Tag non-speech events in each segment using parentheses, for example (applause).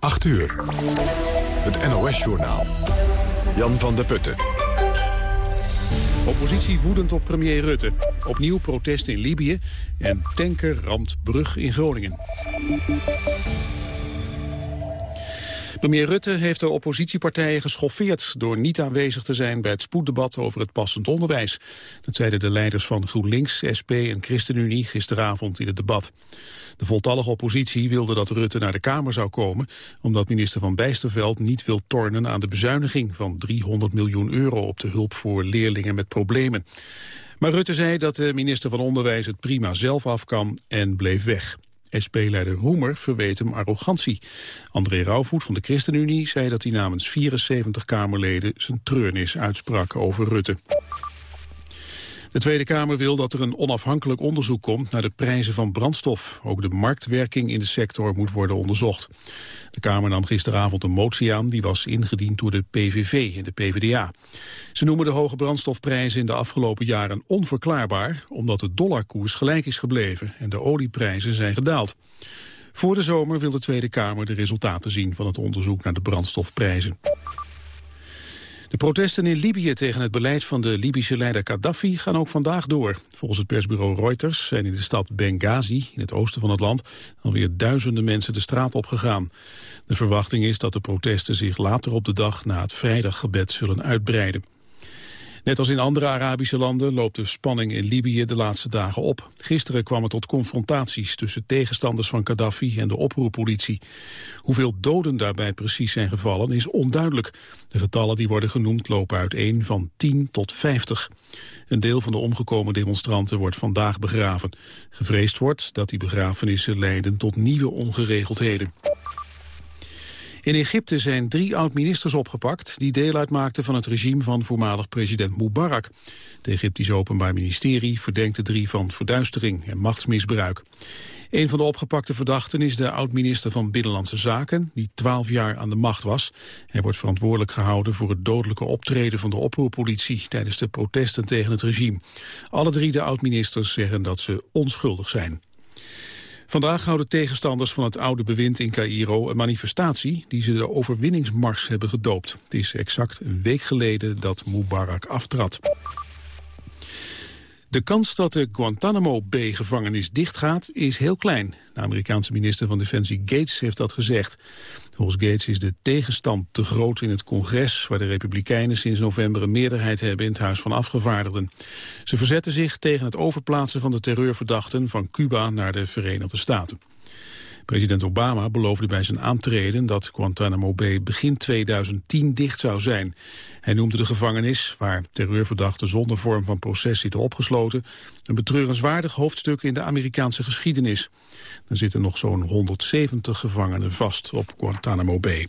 8 uur. Het NOS-journaal. Jan van der Putten. Oppositie woedend op premier Rutte. Opnieuw protest in Libië en tanker ramt brug in Groningen. Premier Rutte heeft de oppositiepartijen geschoffeerd... door niet aanwezig te zijn bij het spoeddebat over het passend onderwijs. Dat zeiden de leiders van GroenLinks, SP en ChristenUnie gisteravond in het debat. De voltallige oppositie wilde dat Rutte naar de Kamer zou komen... omdat minister Van Bijsterveld niet wil tornen aan de bezuiniging... van 300 miljoen euro op de hulp voor leerlingen met problemen. Maar Rutte zei dat de minister van Onderwijs het prima zelf af kan en bleef weg. SP-leider Roemer verweet hem arrogantie. André Rauwvoet van de ChristenUnie zei dat hij namens 74 Kamerleden zijn treurnis uitsprak over Rutte. De Tweede Kamer wil dat er een onafhankelijk onderzoek komt naar de prijzen van brandstof. Ook de marktwerking in de sector moet worden onderzocht. De Kamer nam gisteravond een motie aan die was ingediend door de PVV en de PvdA. Ze noemen de hoge brandstofprijzen in de afgelopen jaren onverklaarbaar... omdat de dollarkoers gelijk is gebleven en de olieprijzen zijn gedaald. Voor de zomer wil de Tweede Kamer de resultaten zien van het onderzoek naar de brandstofprijzen. De protesten in Libië tegen het beleid van de Libische leider Gaddafi gaan ook vandaag door. Volgens het persbureau Reuters zijn in de stad Benghazi, in het oosten van het land, alweer duizenden mensen de straat opgegaan. De verwachting is dat de protesten zich later op de dag na het vrijdaggebed zullen uitbreiden. Net als in andere Arabische landen loopt de spanning in Libië de laatste dagen op. Gisteren kwam het tot confrontaties tussen tegenstanders van Gaddafi en de oproerpolitie. Hoeveel doden daarbij precies zijn gevallen is onduidelijk. De getallen die worden genoemd lopen uiteen van 10 tot 50. Een deel van de omgekomen demonstranten wordt vandaag begraven. Gevreesd wordt dat die begrafenissen leiden tot nieuwe ongeregeldheden. In Egypte zijn drie oud-ministers opgepakt... die deel uitmaakten van het regime van voormalig president Mubarak. Het Egyptisch Openbaar Ministerie verdenkt de drie van verduistering en machtsmisbruik. Een van de opgepakte verdachten is de oud-minister van Binnenlandse Zaken... die twaalf jaar aan de macht was. Hij wordt verantwoordelijk gehouden voor het dodelijke optreden van de oproerpolitie... tijdens de protesten tegen het regime. Alle drie de oud-ministers zeggen dat ze onschuldig zijn. Vandaag houden tegenstanders van het oude bewind in Cairo een manifestatie die ze de overwinningsmars hebben gedoopt. Het is exact een week geleden dat Mubarak aftrad. De kans dat de Guantanamo Bay-gevangenis dichtgaat is heel klein. De Amerikaanse minister van Defensie Gates heeft dat gezegd. Volgens Gates is de tegenstand te groot in het congres... waar de Republikeinen sinds november een meerderheid hebben in het Huis van Afgevaardigden. Ze verzetten zich tegen het overplaatsen van de terreurverdachten van Cuba naar de Verenigde Staten. President Obama beloofde bij zijn aantreden dat Guantanamo Bay begin 2010 dicht zou zijn. Hij noemde de gevangenis, waar terreurverdachten zonder vorm van proces zitten opgesloten, een betreurenswaardig hoofdstuk in de Amerikaanse geschiedenis. Er zitten nog zo'n 170 gevangenen vast op Guantanamo Bay.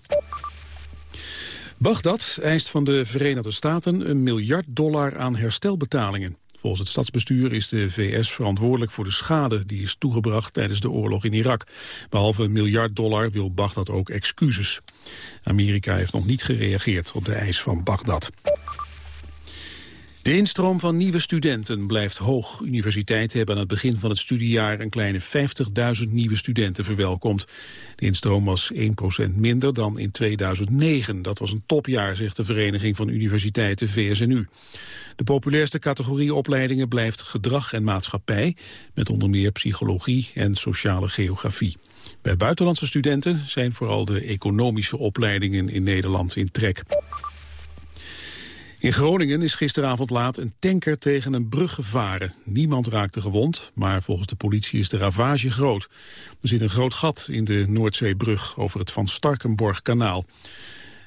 Bagdad eist van de Verenigde Staten een miljard dollar aan herstelbetalingen. Volgens het stadsbestuur is de VS verantwoordelijk voor de schade die is toegebracht tijdens de oorlog in Irak. Behalve een miljard dollar wil Bagdad ook excuses. Amerika heeft nog niet gereageerd op de eis van Bagdad. De instroom van nieuwe studenten blijft hoog. Universiteiten hebben aan het begin van het studiejaar een kleine 50.000 nieuwe studenten verwelkomd. De instroom was 1% minder dan in 2009. Dat was een topjaar, zegt de Vereniging van Universiteiten VSNU. De populairste categorie opleidingen blijft gedrag en maatschappij, met onder meer psychologie en sociale geografie. Bij buitenlandse studenten zijn vooral de economische opleidingen in Nederland in trek. In Groningen is gisteravond laat een tanker tegen een brug gevaren. Niemand raakte gewond, maar volgens de politie is de ravage groot. Er zit een groot gat in de Noordzeebrug over het Van Starkenborg-kanaal.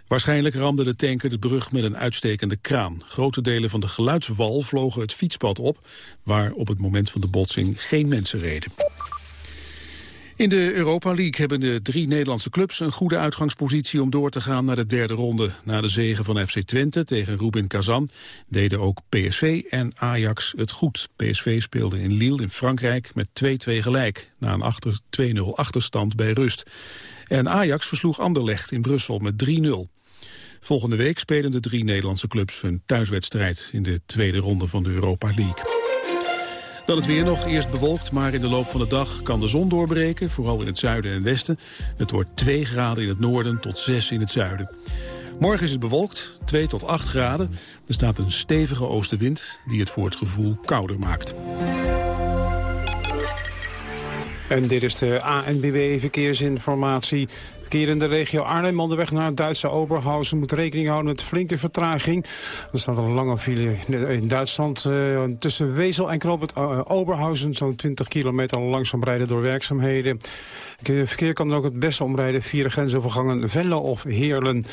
Waarschijnlijk ramde de tanker de brug met een uitstekende kraan. Grote delen van de geluidswal vlogen het fietspad op... waar op het moment van de botsing geen mensen reden. In de Europa League hebben de drie Nederlandse clubs een goede uitgangspositie om door te gaan naar de derde ronde. Na de zegen van FC Twente tegen Rubin Kazan deden ook PSV en Ajax het goed. PSV speelde in Lille in Frankrijk met 2-2 gelijk, na een 2-0 achterstand bij rust. En Ajax versloeg Anderlecht in Brussel met 3-0. Volgende week spelen de drie Nederlandse clubs hun thuiswedstrijd in de tweede ronde van de Europa League. Dan het weer nog, eerst bewolkt, maar in de loop van de dag kan de zon doorbreken. Vooral in het zuiden en westen. Het wordt 2 graden in het noorden tot 6 in het zuiden. Morgen is het bewolkt, 2 tot 8 graden. Er staat een stevige oostenwind die het voor het gevoel kouder maakt. En dit is de ANBB Verkeersinformatie. Verkeer in de regio Arnhem onderweg naar het Duitse Oberhausen moet rekening houden met flinke vertraging. Er staat een lange file in Duitsland uh, tussen Wezel en het uh, Oberhausen. Zo'n 20 kilometer langzaam rijden door werkzaamheden. Het verkeer kan dan ook het beste omrijden via de grensovergangen Venlo of Heerlen.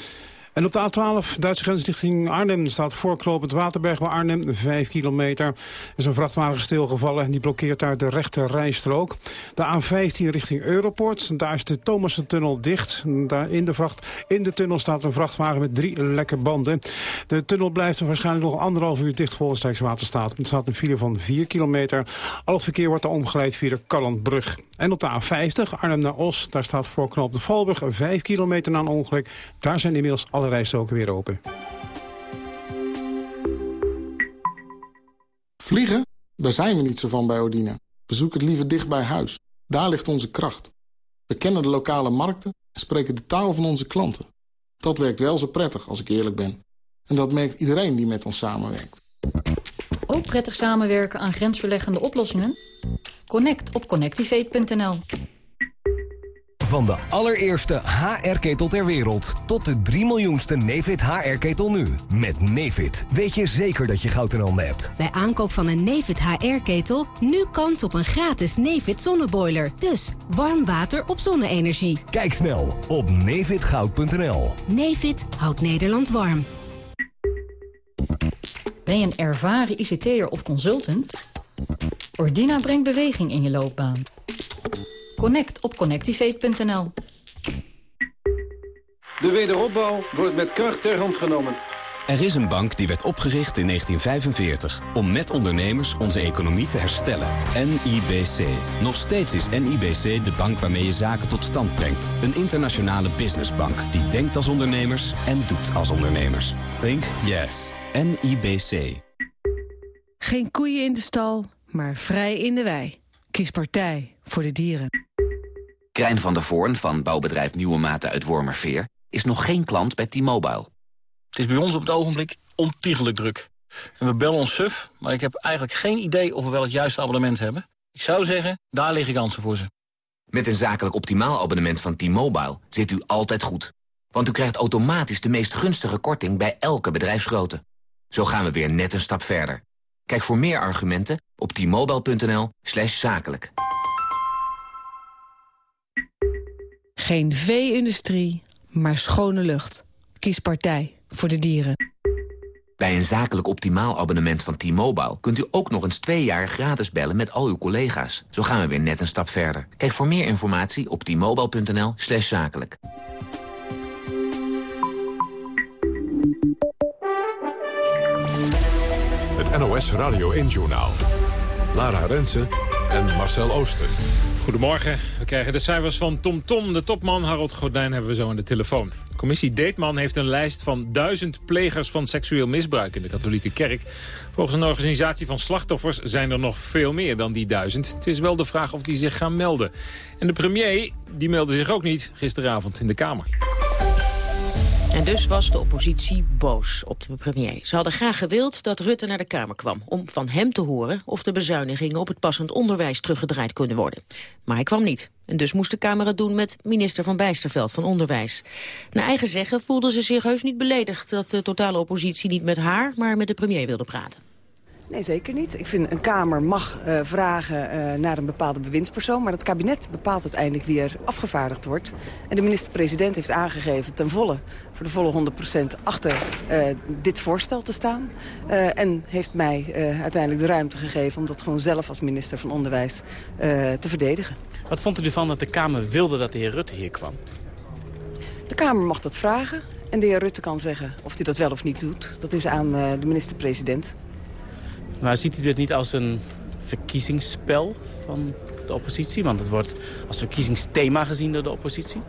En op de A12, Duitse grens richting Arnhem, staat voorknopend Waterberg bij Arnhem, 5 kilometer. Er is een vrachtwagen stilgevallen en die blokkeert daar de rechte rijstrook. De A15 richting Europort, daar is de Thomassen-tunnel dicht. Daar in de, vracht, in de tunnel staat een vrachtwagen met drie lekke banden. De tunnel blijft waarschijnlijk nog anderhalf uur dicht volgens Rijkswaterstaat. Er staat een file van 4 kilometer. Al het verkeer wordt er omgeleid via de Kallandbrug. En op de A50, Arnhem naar Os, daar staat voor de Valburg 5 kilometer na een ongeluk. Daar zijn inmiddels alle rijstroken weer open. Vliegen? Daar zijn we niet zo van bij Odina. We zoeken het liever dicht bij huis. Daar ligt onze kracht. We kennen de lokale markten en spreken de taal van onze klanten. Dat werkt wel zo prettig, als ik eerlijk ben. En dat merkt iedereen die met ons samenwerkt. Ook prettig samenwerken aan grensverleggende oplossingen? Connect op connectivate.nl van de allereerste HR-ketel ter wereld tot de 3 miljoenste Nefit HR-ketel nu. Met Nefit weet je zeker dat je goud in handen hebt. Bij aankoop van een Nefit HR-ketel nu kans op een gratis Nefit zonneboiler. Dus warm water op zonne-energie. Kijk snel op nefitgoud.nl. Nefit houdt Nederland warm. Ben je een ervaren ICT'er of consultant? Ordina brengt beweging in je loopbaan. Connect op connectivate.nl. De wederopbouw wordt met kracht ter hand genomen. Er is een bank die werd opgericht in 1945 om met ondernemers onze economie te herstellen. NIBC. Nog steeds is NIBC de bank waarmee je zaken tot stand brengt. Een internationale businessbank die denkt als ondernemers en doet als ondernemers. Think yes. NIBC. Geen koeien in de stal, maar vrij in de wei. Kies partij voor de dieren. Krijn van der Voorn van bouwbedrijf Nieuwe Maten uit Wormerveer... is nog geen klant bij T-Mobile. Het is bij ons op het ogenblik ontiegelijk druk. En we bellen ons suf, maar ik heb eigenlijk geen idee of we wel het juiste abonnement hebben. Ik zou zeggen, daar liggen kansen voor ze. Met een zakelijk optimaal abonnement van T-Mobile zit u altijd goed. Want u krijgt automatisch de meest gunstige korting bij elke bedrijfsgrootte. Zo gaan we weer net een stap verder. Kijk voor meer argumenten op t-mobile.nl zakelijk. Geen vee-industrie, maar schone lucht. Kies partij voor de dieren. Bij een zakelijk optimaal abonnement van T-Mobile... kunt u ook nog eens twee jaar gratis bellen met al uw collega's. Zo gaan we weer net een stap verder. Kijk voor meer informatie op t-mobile.nl slash zakelijk. Het NOS Radio 1-journaal. Lara Rensen en Marcel Ooster. Goedemorgen. We krijgen de cijfers van TomTom. Tom. De topman Harold Gordijn hebben we zo aan de telefoon. Commissie Deetman heeft een lijst van duizend plegers van seksueel misbruik in de katholieke kerk. Volgens een organisatie van slachtoffers zijn er nog veel meer dan die duizend. Het is wel de vraag of die zich gaan melden. En de premier, die meldde zich ook niet gisteravond in de Kamer. En dus was de oppositie boos op de premier. Ze hadden graag gewild dat Rutte naar de Kamer kwam... om van hem te horen of de bezuinigingen op het passend onderwijs teruggedraaid kunnen worden. Maar hij kwam niet. En dus moest de Kamer het doen met minister Van Bijsterveld van Onderwijs. Naar eigen zeggen voelde ze zich heus niet beledigd... dat de totale oppositie niet met haar, maar met de premier wilde praten. Nee, zeker niet. Ik vind een Kamer mag uh, vragen uh, naar een bepaalde bewindspersoon... maar het kabinet bepaalt uiteindelijk wie er afgevaardigd wordt. En de minister-president heeft aangegeven ten volle... voor de volle 100% achter uh, dit voorstel te staan. en heeft mij uiteindelijk de ruimte gegeven... om dat gewoon zelf als minister van Onderwijs te verdedigen. Wat vond u ervan dat de Kamer wilde dat de heer Rutte hier kwam? De Kamer mag dat vragen. En de heer Rutte kan zeggen of hij dat wel of niet doet. Dat is aan de minister-president. Maar ziet u dit niet als een verkiezingsspel van de oppositie? Want het wordt als verkiezingsthema gezien door de oppositie.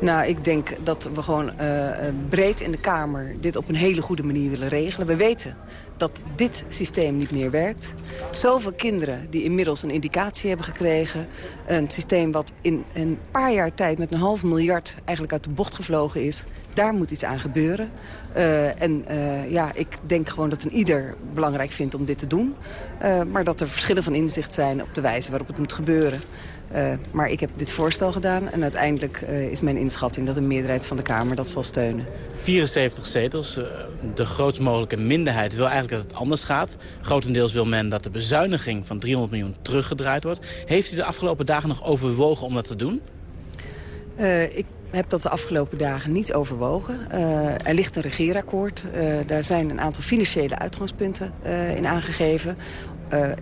Nou, ik denk dat we gewoon uh, breed in de Kamer dit op een hele goede manier willen regelen. We weten dat dit systeem niet meer werkt. Zoveel kinderen die inmiddels een indicatie hebben gekregen. Een systeem wat in een paar jaar tijd met een half miljard eigenlijk uit de bocht gevlogen is. Daar moet iets aan gebeuren. Uh, en ja, ik denk gewoon dat een ieder belangrijk vindt om dit te doen. Maar dat er verschillen van inzicht zijn op de wijze waarop het moet gebeuren. Uh, maar ik heb dit voorstel gedaan en uiteindelijk uh, is mijn inschatting dat een meerderheid van de Kamer dat zal steunen. 74 zetels, uh, de grootst mogelijke minderheid wil eigenlijk dat het anders gaat. Grotendeels wil men dat de bezuiniging van 300 miljoen teruggedraaid wordt. Heeft u de afgelopen dagen nog overwogen om dat te doen? ik heb dat de afgelopen dagen niet overwogen. er ligt een regeerakkoord. daar zijn een aantal financiële uitgangspunten in aangegeven.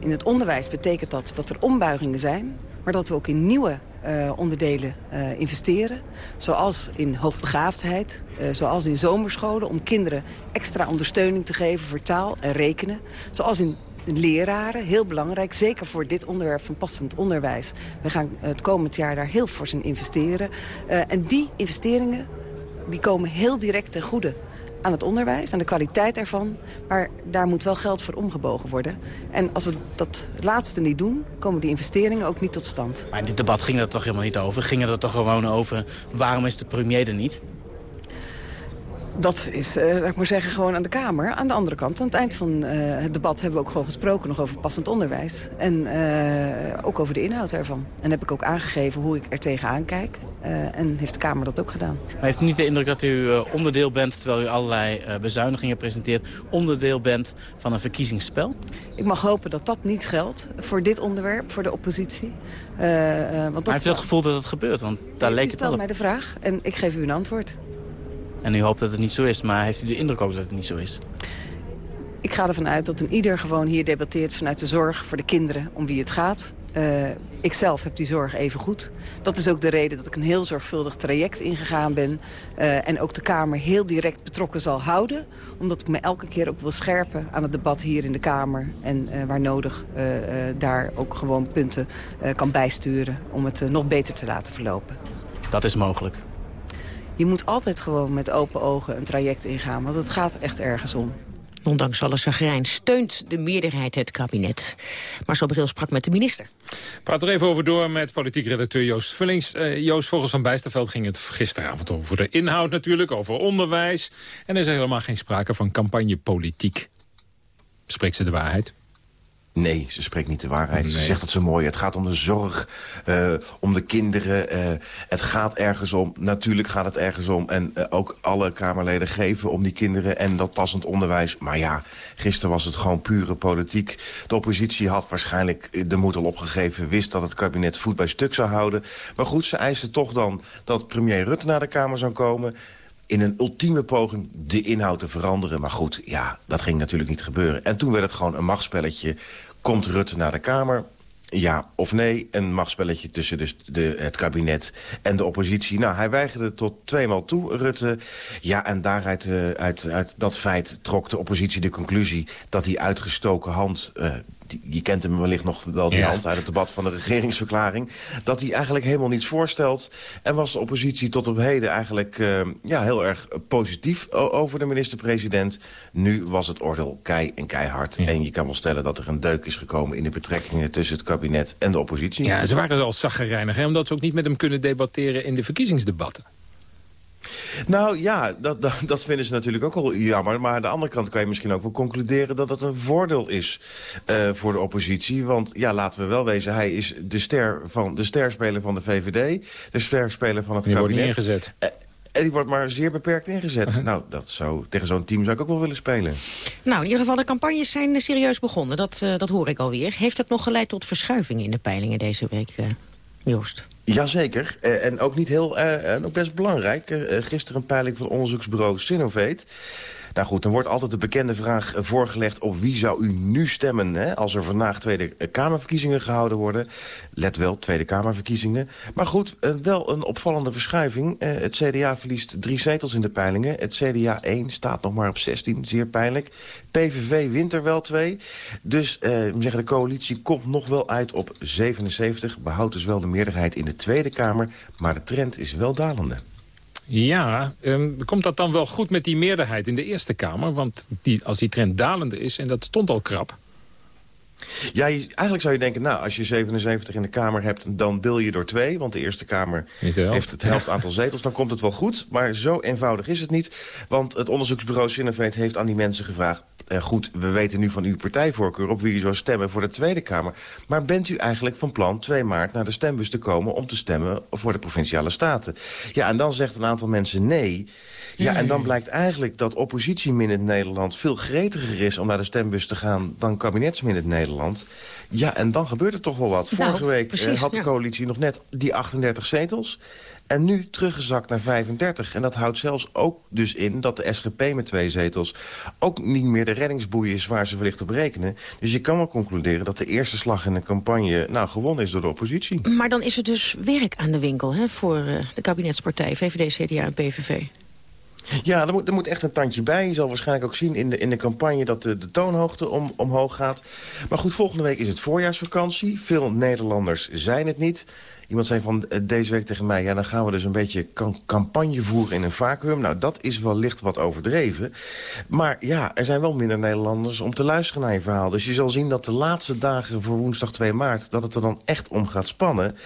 in het onderwijs betekent dat dat er ombuigingen zijn maar dat we ook in nieuwe uh, onderdelen uh, investeren. Zoals in hoogbegaafdheid, uh, zoals in zomerscholen... om kinderen extra ondersteuning te geven voor taal en rekenen. Zoals in leraren, heel belangrijk, zeker voor dit onderwerp van passend onderwijs. We gaan het komend jaar daar heel fors in investeren. en die investeringen die komen heel direct ten goede aan het onderwijs, aan de kwaliteit ervan. Maar daar moet wel geld voor omgebogen worden. En als we dat laatste niet doen, komen die investeringen ook niet tot stand. Maar in dit debat ging het toch helemaal niet over? Ging het er toch gewoon over, waarom is de premier er niet? Dat is, uh, laat ik maar zeggen, gewoon aan de Kamer. Aan de andere kant, aan het eind van uh, het debat hebben we ook gewoon gesproken nog over passend onderwijs. En uh, ook over de inhoud ervan. En heb ik ook aangegeven hoe ik er tegenaan kijk. en heeft de Kamer dat ook gedaan. Maar heeft u niet de indruk dat u onderdeel bent, terwijl u allerlei bezuinigingen presenteert, onderdeel bent van een verkiezingsspel? Ik mag hopen dat dat niet geldt voor dit onderwerp, voor de oppositie. want dat maar heeft u het gevoel dat het gebeurt? Want daar leek het wel op. mij de vraag en ik geef u een antwoord. En u hoopt dat het niet zo is, maar heeft u de indruk ook dat het niet zo is? Ik ga ervan uit dat een ieder gewoon hier debatteert vanuit de zorg voor de kinderen om wie het gaat. Uh, ik zelf heb die zorg even goed. Dat is ook de reden dat ik een heel zorgvuldig traject ingegaan ben. Uh, en ook de Kamer heel direct betrokken zal houden. Omdat ik me elke keer ook wil scherpen aan het debat hier in de Kamer. En uh, waar nodig daar ook gewoon punten kan bijsturen om het nog beter te laten verlopen. Dat is mogelijk je moet altijd gewoon met open ogen een traject ingaan. Want het gaat echt ergens om. Ondanks alle zagrijn steunt de meerderheid het kabinet. Marcel Bril sprak met de minister. Praat er even over door met politiek redacteur Joost Vullings. Uh, Joost, volgens Van Bijsterveld ging het gisteravond over de inhoud natuurlijk, over onderwijs. En er is helemaal geen sprake van campagnepolitiek. Spreekt ze de waarheid? Nee, ze spreekt niet de waarheid. Ze zegt dat ze mooi. Het gaat om de zorg, uh, om de kinderen. Uh, het gaat ergens om. Natuurlijk gaat het ergens om. En uh, ook alle Kamerleden geven om die kinderen en dat passend onderwijs. Maar ja, gisteren was het gewoon pure politiek. De oppositie had waarschijnlijk de moed al opgegeven. Wist dat het kabinet voet bij stuk zou houden. Maar goed, ze eisten toch dan dat premier Rutte naar de Kamer zou komen in een ultieme poging de inhoud te veranderen. Maar goed, ja, dat ging natuurlijk niet gebeuren. En toen werd het gewoon een machtspelletje. Komt Rutte naar de Kamer? Ja of nee, een machtspelletje tussen dus de, het kabinet en de oppositie. Nou, hij weigerde tot tweemaal toe, Rutte. Ja, en daaruit uh, uit, uit dat feit trok de oppositie de conclusie... dat die uitgestoken hand uh, je kent hem wellicht nog wel die ja. hand uit het debat van de regeringsverklaring... dat hij eigenlijk helemaal niets voorstelt. En was de oppositie tot op heden eigenlijk uh, ja, heel erg positief over de minister-president. Nu was het oordeel kei en keihard. Ja. En je kan wel stellen dat er een deuk is gekomen in de betrekkingen tussen het kabinet en de oppositie. Ja, ze waren al zaggerijnig, omdat ze ook niet met hem kunnen debatteren in de verkiezingsdebatten. Nou ja, dat, dat, dat, vinden ze natuurlijk ook al jammer. Maar aan de andere kant kan je misschien ook wel concluderen... dat het een voordeel is uh, voor de oppositie. Want ja, laten we wel wezen... hij is de, ster van, de sterspeler van de VVD. De sterspeler van het die kabinet. Wordt niet ingezet. Uh, en die wordt maar zeer beperkt ingezet. Uh -huh. Nou, dat zou, tegen zo'n team zou ik ook wel willen spelen. Nou, in ieder geval, de campagnes zijn serieus begonnen. Dat, uh, dat hoor ik alweer. Heeft het nog geleid tot verschuivingen in de peilingen deze week, uh, Joost? Jazeker. Uh, en ook niet heel, en ook best belangrijk. Gisteren een peiling van onderzoeksbureau Sinovate. Nou goed, dan wordt altijd de bekende vraag voorgelegd... op wie zou u nu stemmen hè, als er vandaag Tweede Kamerverkiezingen gehouden worden. Let wel, Tweede Kamerverkiezingen. Maar goed, wel een opvallende verschuiving. het CDA verliest drie zetels in de peilingen. Het CDA 1 staat nog maar op 16, zeer pijnlijk. PVV wint er wel twee. Dus uh, zeggen, de coalitie komt nog wel uit op 77. Behoudt dus wel de meerderheid in de Tweede Kamer. Maar de trend is wel dalende. Ja, ehm, komt dat dan wel goed met die meerderheid in de Eerste Kamer? Want die, als die trend dalende is, en dat stond al krap... Ja, eigenlijk zou je denken, nou, als je 77 in de Kamer hebt... dan deel je door twee, want de Eerste Kamer heeft het helft aantal zetels. Dan komt het wel goed, maar zo eenvoudig is het niet. Want het onderzoeksbureau Sinovate heeft aan die mensen gevraagd... Eh, goed, we weten nu van uw partijvoorkeur op wie u zou stemmen voor de Tweede Kamer. Maar bent u eigenlijk van plan 2 maart naar de stembus te komen... om te stemmen voor de Provinciale Staten? Ja, en dan zegt een aantal mensen nee... Ja, en dan blijkt eigenlijk dat oppositieminnend Nederland... veel gretiger is om naar de stembus te gaan dan kabinetsminnend Nederland. Ja, en dan gebeurt er toch wel wat. Nou, Vorige week eh, precies, had de ja. coalitie nog net die 38 zetels. En nu teruggezakt naar 35. En dat houdt zelfs ook dus in dat de SGP met twee zetels... ook niet meer de reddingsboei is waar ze wellicht op rekenen. Dus je kan wel concluderen dat de eerste slag in de campagne... nou, gewonnen is door de oppositie. Maar dan is er dus werk aan de winkel hè, voor eh, de kabinetspartij, VVD, CDA en PVV. Ja, er moet, moet echt een tandje bij. Je zal waarschijnlijk ook zien in de, in de campagne dat de, de toonhoogte om, omhoog gaat. Maar goed, volgende week is het voorjaarsvakantie. Veel Nederlanders zijn het niet. Iemand zei van eh, deze week tegen mij... ja, dan gaan we dus een beetje campagne voeren in een vacuüm. Nou, dat is wellicht wat overdreven. Maar ja, er zijn wel minder Nederlanders om te luisteren naar je verhaal. Dus je zal zien dat de laatste dagen voor woensdag 2 maart... dat het er dan echt om gaat spannen.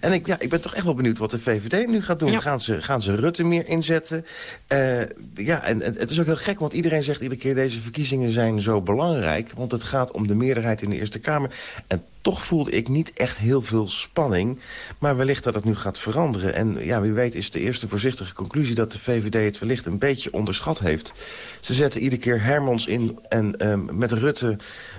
En ik, ja, ik ben toch echt wel benieuwd wat de VVD nu gaat doen. Gaan, ze, gaan ze Rutte meer inzetten? Eh, ja, en, en het is ook heel gek, want iedereen zegt iedere keer... deze verkiezingen zijn zo belangrijk. Want het gaat om de meerderheid in de Eerste Kamer. En toch voelde ik niet echt heel veel spanning. Maar wellicht dat het nu gaat veranderen. En ja, wie weet is de eerste voorzichtige conclusie... dat de VVD het wellicht een beetje onderschat heeft. Ze zetten iedere keer Hermans in en ehm, met Rutte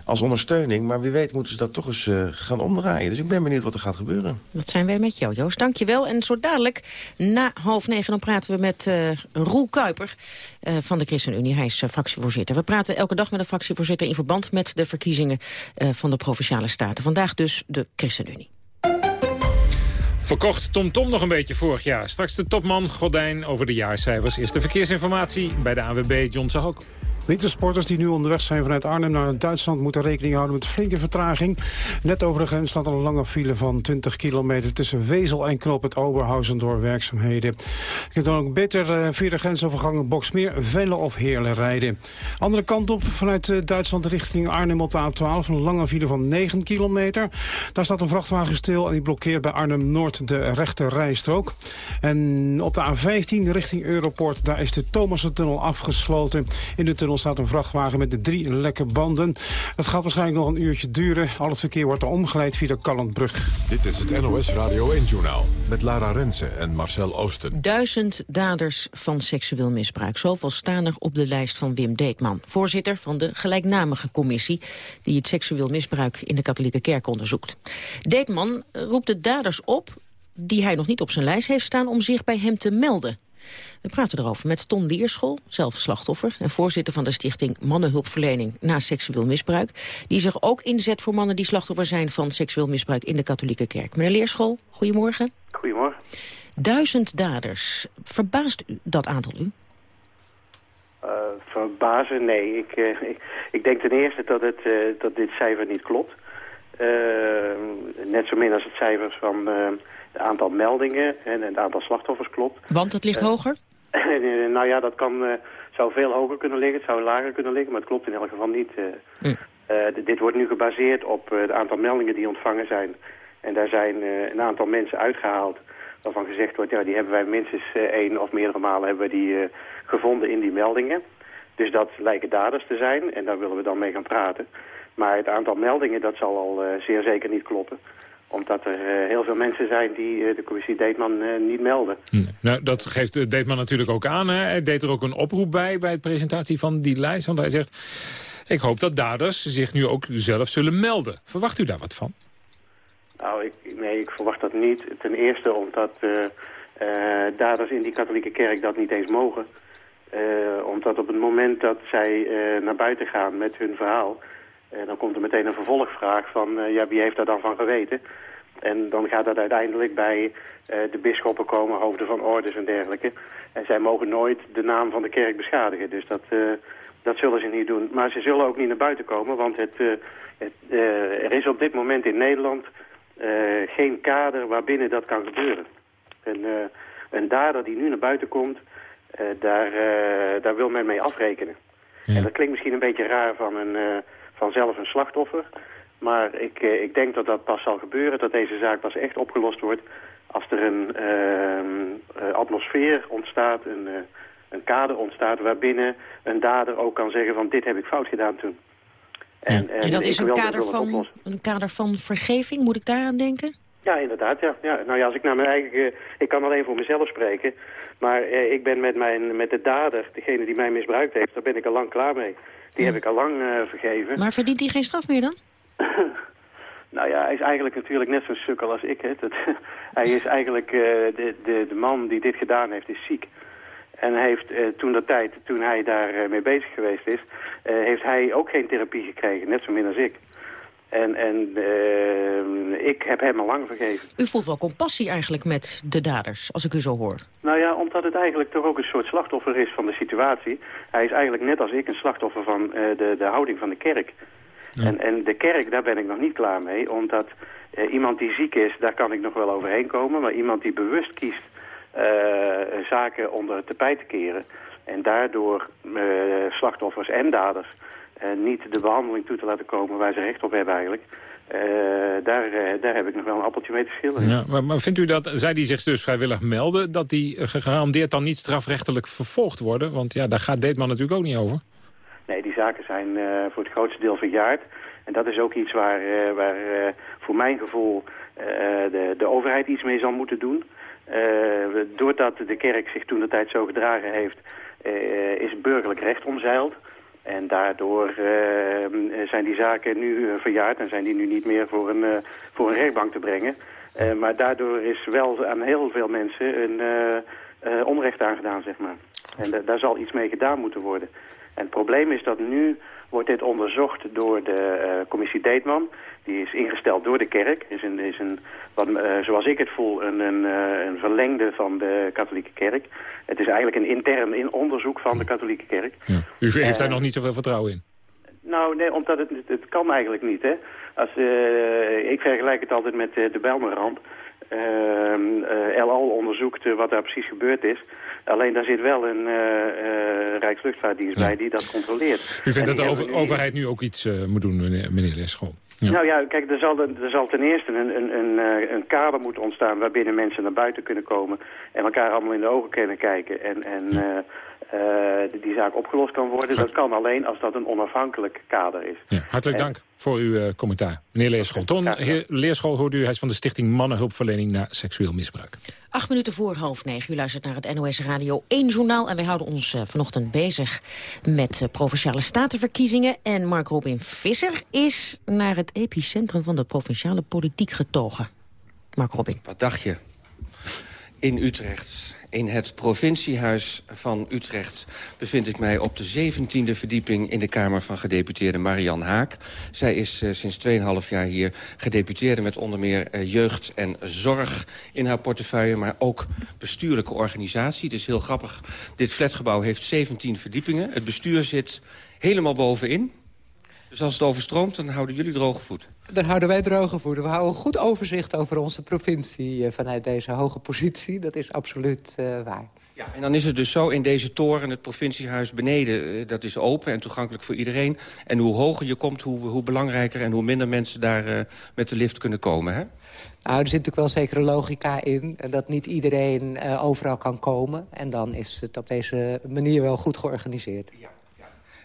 als ondersteuning. Maar wie weet moeten ze dat toch eens eh, gaan omdraaien. Dus ik ben benieuwd wat er gaat gebeuren. Dat zijn wij met jou, Joost. Dank je wel. En zo dadelijk, na half negen, dan praten we met eh Roel Kuiper eh, van de ChristenUnie. Hij is fractievoorzitter. We praten elke dag met een fractievoorzitter in verband met de verkiezingen eh, van de Provinciale Staten. Vandaag dus de ChristenUnie. Verkocht TomTom Tom nog een beetje vorig jaar. Straks de topman Gordijn over de jaarcijfers. Eerste verkeersinformatie bij de AWB John Zahok. Wintersporters die nu onderweg zijn vanuit Arnhem naar Duitsland... moeten rekening houden met flinke vertraging. Net over de grens staat een lange file van 20 kilometer... tussen Wezel en Knoop het Oberhausen door werkzaamheden. Je kunt dan ook beter eh, via de grensovergangen Boksmeer, Velle of Heerlen rijden. Andere kant op, vanuit eh, Duitsland richting Arnhem op de A12... een lange file van 9 kilometer. Daar staat een vrachtwagen stil en die blokkeert bij Arnhem-Noord de rechte rijstrook. En op de A15 richting Europort, daar is de Thomassen-tunnel afgesloten. In de tunnel staat een vrachtwagen met de drie lekke banden. Het gaat waarschijnlijk nog een uurtje duren. Al het verkeer wordt er omgeleid via de Kallandbrug. Dit is het NOS Radio 1-journaal met Lara Rensen en Marcel Oosten. Duizend daders van seksueel misbruik. Zoveel staan er op de lijst van Wim Deetman. Voorzitter van de gelijknamige commissie... die het seksueel misbruik in de katholieke kerk onderzoekt. Deetman roept de daders op die hij nog niet op zijn lijst heeft staan... om zich bij hem te melden. We praten erover met Ton Dierschool, zelf slachtoffer... en voorzitter van de stichting Mannenhulpverlening na seksueel misbruik... die zich ook inzet voor mannen die slachtoffer zijn van seksueel misbruik in de katholieke kerk. Meneer Leerschool, goedemorgen. Goedemorgen. Duizend daders. Verbaast u dat aantal u? Uh, verbazen? Nee. Ik, uh, ik, ik, denk ten eerste dat, het, uh, dat dit cijfer niet klopt. net zo min als het cijfer van het aantal meldingen en het aantal slachtoffers klopt. Want het ligt hoger? (laughs) nou ja, dat kan, zou veel hoger kunnen liggen, het zou lager kunnen liggen, maar het klopt in elk geval niet. Mm. dit wordt nu gebaseerd op het aantal meldingen die ontvangen zijn. En daar zijn een aantal mensen uitgehaald waarvan gezegd wordt, ja, die hebben wij minstens één of meerdere malen hebben we die gevonden in die meldingen. Dus dat lijken daders te zijn en daar willen we dan mee gaan praten. Maar het aantal meldingen, dat zal al uh, zeer zeker niet kloppen. Omdat er uh, heel veel mensen zijn die uh, de commissie Deetman niet melden. Nee. Nou, dat geeft Deetman natuurlijk ook aan. Hè? Hij deed er ook een oproep bij, bij de presentatie van die lijst. Want hij zegt, ik hoop dat daders zich nu ook zelf zullen melden. Verwacht u daar wat van? Nou, ik, nee, ik verwacht dat niet. Ten eerste omdat daders in die katholieke kerk dat niet eens mogen. Uh, omdat op het moment dat zij naar buiten gaan met hun verhaal... Uh, dan komt er meteen een vervolgvraag van... ja, wie heeft daar dan van geweten? En dan gaat dat uiteindelijk bij de bisschoppen komen... hoofden van ordes en dergelijke. En zij mogen nooit de naam van de kerk beschadigen. Dus dat, dat zullen ze niet doen. Maar ze zullen ook niet naar buiten komen... want het, het er is op dit moment in Nederland geen kader waarbinnen dat kan gebeuren. En een dader die nu naar buiten komt, daar, daar wil men mee afrekenen. En dat klinkt misschien een beetje raar van, een, van zelf een slachtoffer. Maar ik, ik denk dat dat pas zal gebeuren, dat deze zaak pas echt opgelost wordt... als er een ehm, atmosfeer ontstaat, een, een kader ontstaat... waarbinnen een dader ook kan zeggen van dit heb ik fout gedaan toen. En, en, dat is een kader, van, een kader van vergeving, moet ik daaraan denken? Ja, inderdaad. Ja. Ja, nou ja, als ik naar mijn eigen... Ik kan alleen voor mezelf spreken. Maar uh, ik ben met, mijn, met de dader, degene die mij misbruikt heeft... daar ben ik al lang klaar mee. Die heb ik al lang uh, vergeven. Maar verdient hij geen straf meer dan? (laughs) nou ja, hij is eigenlijk natuurlijk net zo'n sukkel als ik. Hè. Dat, (laughs) hij is eigenlijk... de, de, de man die dit gedaan heeft, is ziek. En heeft uh, toen dat tijd, toen hij daar uh, mee bezig geweest is, heeft hij ook geen therapie gekregen, net zo min als ik. En, en ik heb hem al lang vergeven. U voelt wel compassie eigenlijk met de daders, als ik u zo hoor. Nou ja, omdat het eigenlijk toch ook een soort slachtoffer is van de situatie. Hij is eigenlijk net als ik een slachtoffer van de, de houding van de kerk. Ja. En, en de kerk, daar ben ik nog niet klaar mee, omdat iemand die ziek is, daar kan ik nog wel overheen komen. Maar iemand die bewust kiest uh, zaken onder het tapijt te keren. En daardoor uh, slachtoffers en daders niet de behandeling toe te laten komen waar ze recht op hebben eigenlijk. daar, daar heb ik nog wel een appeltje mee te schillen. Ja, maar, maar, vindt u dat, zij die zich dus vrijwillig melden... dat die gegarandeerd dan niet strafrechtelijk vervolgd worden? Want ja, daar gaat Deetman natuurlijk ook niet over. Nee, die zaken zijn voor het grootste deel verjaard. En dat is ook iets waar, waar voor mijn gevoel de, de overheid iets mee zal moeten doen... Doordat de kerk zich toen de tijd zo gedragen heeft, is burgerlijk recht omzeild. En daardoor uh, zijn die zaken nu verjaard en zijn die nu niet meer voor een, voor een rechtbank te brengen. maar daardoor is wel aan heel veel mensen een onrecht aangedaan, zeg maar. En daar zal iets mee gedaan moeten worden. En het probleem is dat nu wordt dit onderzocht door de commissie Deetman. Die is ingesteld door de kerk. Is een, is een, wat, uh, zoals ik het voel, een, een, uh, een, verlengde van de katholieke kerk. Het is eigenlijk een intern in onderzoek van de katholieke kerk. Ja. U heeft daar nog niet zoveel vertrouwen in? Nou, nee, omdat het, het kan eigenlijk niet. Hè. Als, ik vergelijk het altijd met de Bijlmerramp. Uh, El Al onderzoekt wat daar precies gebeurd is. Alleen daar zit wel een Rijksluchtvaartdienst ja. bij die dat controleert. U vindt dat de over, overheid nu ook iets moet doen, meneer, meneer Leschol? Ja. Nou ja, kijk, er zal, er zal ten eerste een, een, een, een kader moeten ontstaan... waarbinnen mensen naar buiten kunnen komen... en elkaar allemaal in de ogen kunnen kijken... en, en ja. Uh, die zaak opgelost kan worden. Dat kan alleen als dat een onafhankelijk kader is. Ja, hartelijk en... dank voor uw uh, commentaar. Meneer Leerschool. Ton heer Leerschool hoort u, hij is van de Stichting Mannenhulpverlening... naar seksueel misbruik. Acht minuten voor half negen. U luistert naar het NOS Radio 1 journaal. En wij houden ons uh, vanochtend bezig met uh, Provinciale Statenverkiezingen. En Mark Robin Visser is naar het epicentrum van de provinciale politiek getogen. Mark Robin. Wat dacht je? In Utrecht in het provinciehuis van Utrecht bevind ik mij op de 17e verdieping... in de Kamer van Gedeputeerde Marian Haak. Zij is uh, sinds 2,5 jaar hier gedeputeerde met onder meer uh, jeugd en zorg in haar portefeuille... maar ook bestuurlijke organisatie. Het is heel grappig. Dit flatgebouw heeft 17 verdiepingen. Het bestuur zit helemaal bovenin. Dus als het overstroomt, dan houden jullie droge voet. Dan houden wij droge voeten. We houden goed overzicht over onze provincie uh, vanuit deze hoge positie. Dat is absoluut uh, waar. Ja, en dan is het dus zo, in deze toren, het provinciehuis beneden... Uh, dat is open en toegankelijk voor iedereen. En hoe hoger je komt, hoe, hoe belangrijker... en hoe minder mensen daar met de lift kunnen komen, hè? Nou, er zit natuurlijk wel zekere logica in. Dat niet iedereen overal kan komen. En dan is het op deze manier wel goed georganiseerd. Ja.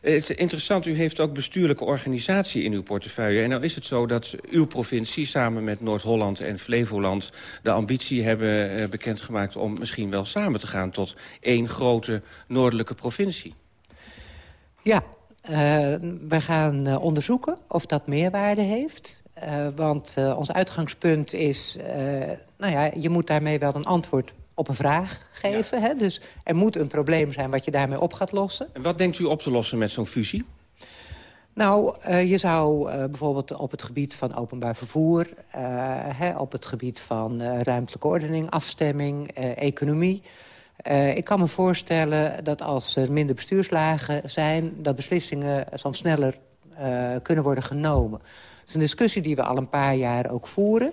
Het is interessant, u heeft ook bestuurlijke organisatie in uw portefeuille. En nou is het zo dat uw provincie samen met Noord-Holland en Flevoland... de ambitie hebben uh, bekendgemaakt om misschien wel samen te gaan... tot één grote noordelijke provincie. Ja, uh, wij gaan onderzoeken of dat meerwaarde heeft. want ons uitgangspunt is... nou ja, je moet daarmee wel een antwoord op een vraag geven. Ja. Hè? Dus er moet een probleem zijn wat je daarmee op gaat lossen. En wat denkt u op te lossen met zo'n fusie? Nou, uh, je zou uh, bijvoorbeeld op het gebied van openbaar vervoer... Uh, hè, op het gebied van ruimtelijke ordening, afstemming, economie... ik kan me voorstellen dat als er minder bestuurslagen zijn... dat beslissingen soms sneller kunnen worden genomen. Het is een discussie die we al een paar jaar ook voeren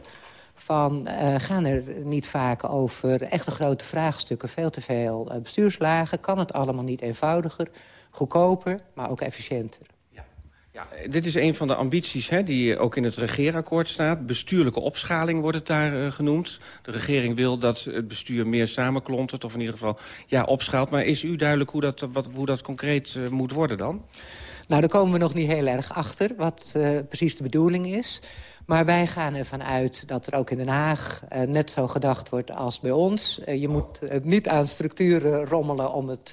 van uh, gaan er niet vaak over echte grote vraagstukken... veel te veel uh, bestuurslagen? Kan het allemaal niet eenvoudiger, goedkoper, maar ook efficiënter? Ja, dit is een van de ambities hè, die ook in het regeerakkoord staat. Bestuurlijke opschaling wordt het daar uh, genoemd. De regering wil dat het bestuur meer samenklontert... of in ieder geval ja, opschaalt. Maar is u duidelijk hoe dat, wat, hoe dat concreet moet worden dan? Nou, daar komen we nog niet heel erg achter... wat precies de bedoeling is. Maar wij gaan ervan uit dat er ook in Den Haag uh, net zo gedacht wordt als bij ons. Uh, je moet uh, niet aan structuren rommelen om, het,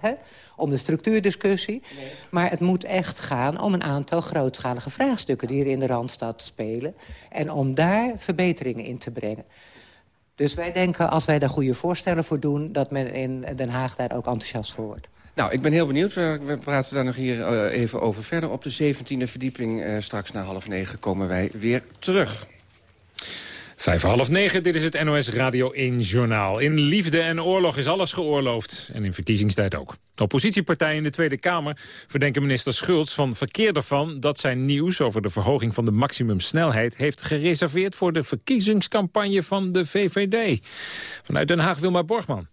hè, om de structuurdiscussie. Nee. Maar het moet echt gaan om een aantal grootschalige vraagstukken... die er in de Randstad spelen. En om daar verbeteringen in te brengen. Dus wij denken, als wij daar goede voorstellen voor doen... dat men in Den Haag daar ook enthousiast voor wordt. Nou, ik ben heel benieuwd. We praten daar nog hier uh, even over verder. Op de 17e verdieping, uh, straks na half negen, komen wij weer terug. Vijf half negen, dit is het NOS Radio 1 Journaal. In liefde en oorlog is alles geoorloofd. En in verkiezingstijd ook. De oppositiepartijen in de Tweede Kamer verdenken minister Schultz van verkeer ervan... dat zijn nieuws over de verhoging van de maximumsnelheid... heeft gereserveerd voor de verkiezingscampagne van de VVD. Vanuit Den Haag, Wilma Borgman.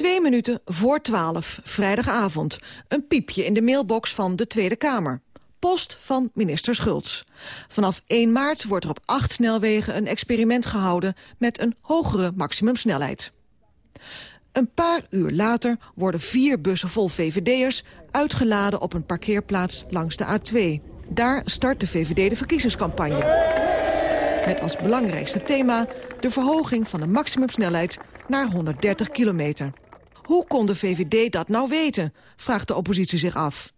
Twee minuten voor twaalf, vrijdagavond. Een piepje in de mailbox van de Tweede Kamer. Post van minister Schultz. Vanaf 1 maart wordt er op acht snelwegen een experiment gehouden... met een hogere maximumsnelheid. Een paar uur later worden vier bussen vol VVD'ers... uitgeladen op een parkeerplaats langs de A2. Daar start de VVD de verkiezingscampagne. Met als belangrijkste thema de verhoging van de maximumsnelheid naar 130 kilometer. Hoe kon de VVD dat nou weten, vraagt de oppositie zich af.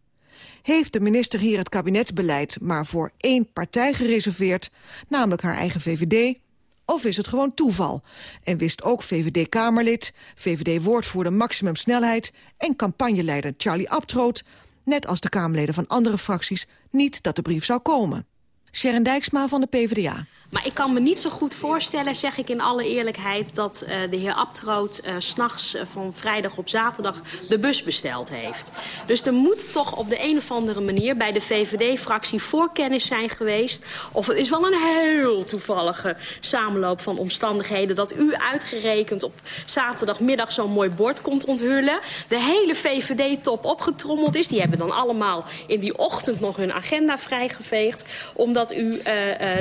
Heeft de minister hier het kabinetsbeleid maar voor één partij gereserveerd, namelijk haar eigen VVD? Of is het gewoon toeval? En wist ook VVD-Kamerlid, VVD-woordvoerder Maximum Snelheid... en campagneleider Charlie Abtroot, net als de Kamerleden van andere fracties... niet dat de brief zou komen. Sharon Dijksma van de PvdA. Maar ik kan me niet zo goed voorstellen, zeg ik in alle eerlijkheid... dat uh, de heer Abtroot uh, s'nachts uh, van vrijdag op zaterdag de bus besteld heeft. Dus er moet toch op de een of andere manier bij de VVD-fractie voorkennis zijn geweest. Of het is wel een heel toevallige samenloop van omstandigheden... dat u uitgerekend op zaterdagmiddag zo'n mooi bord komt onthullen. De hele VVD-top opgetrommeld is. Die hebben dan allemaal in die ochtend nog hun agenda vrijgeveegd. Omdat u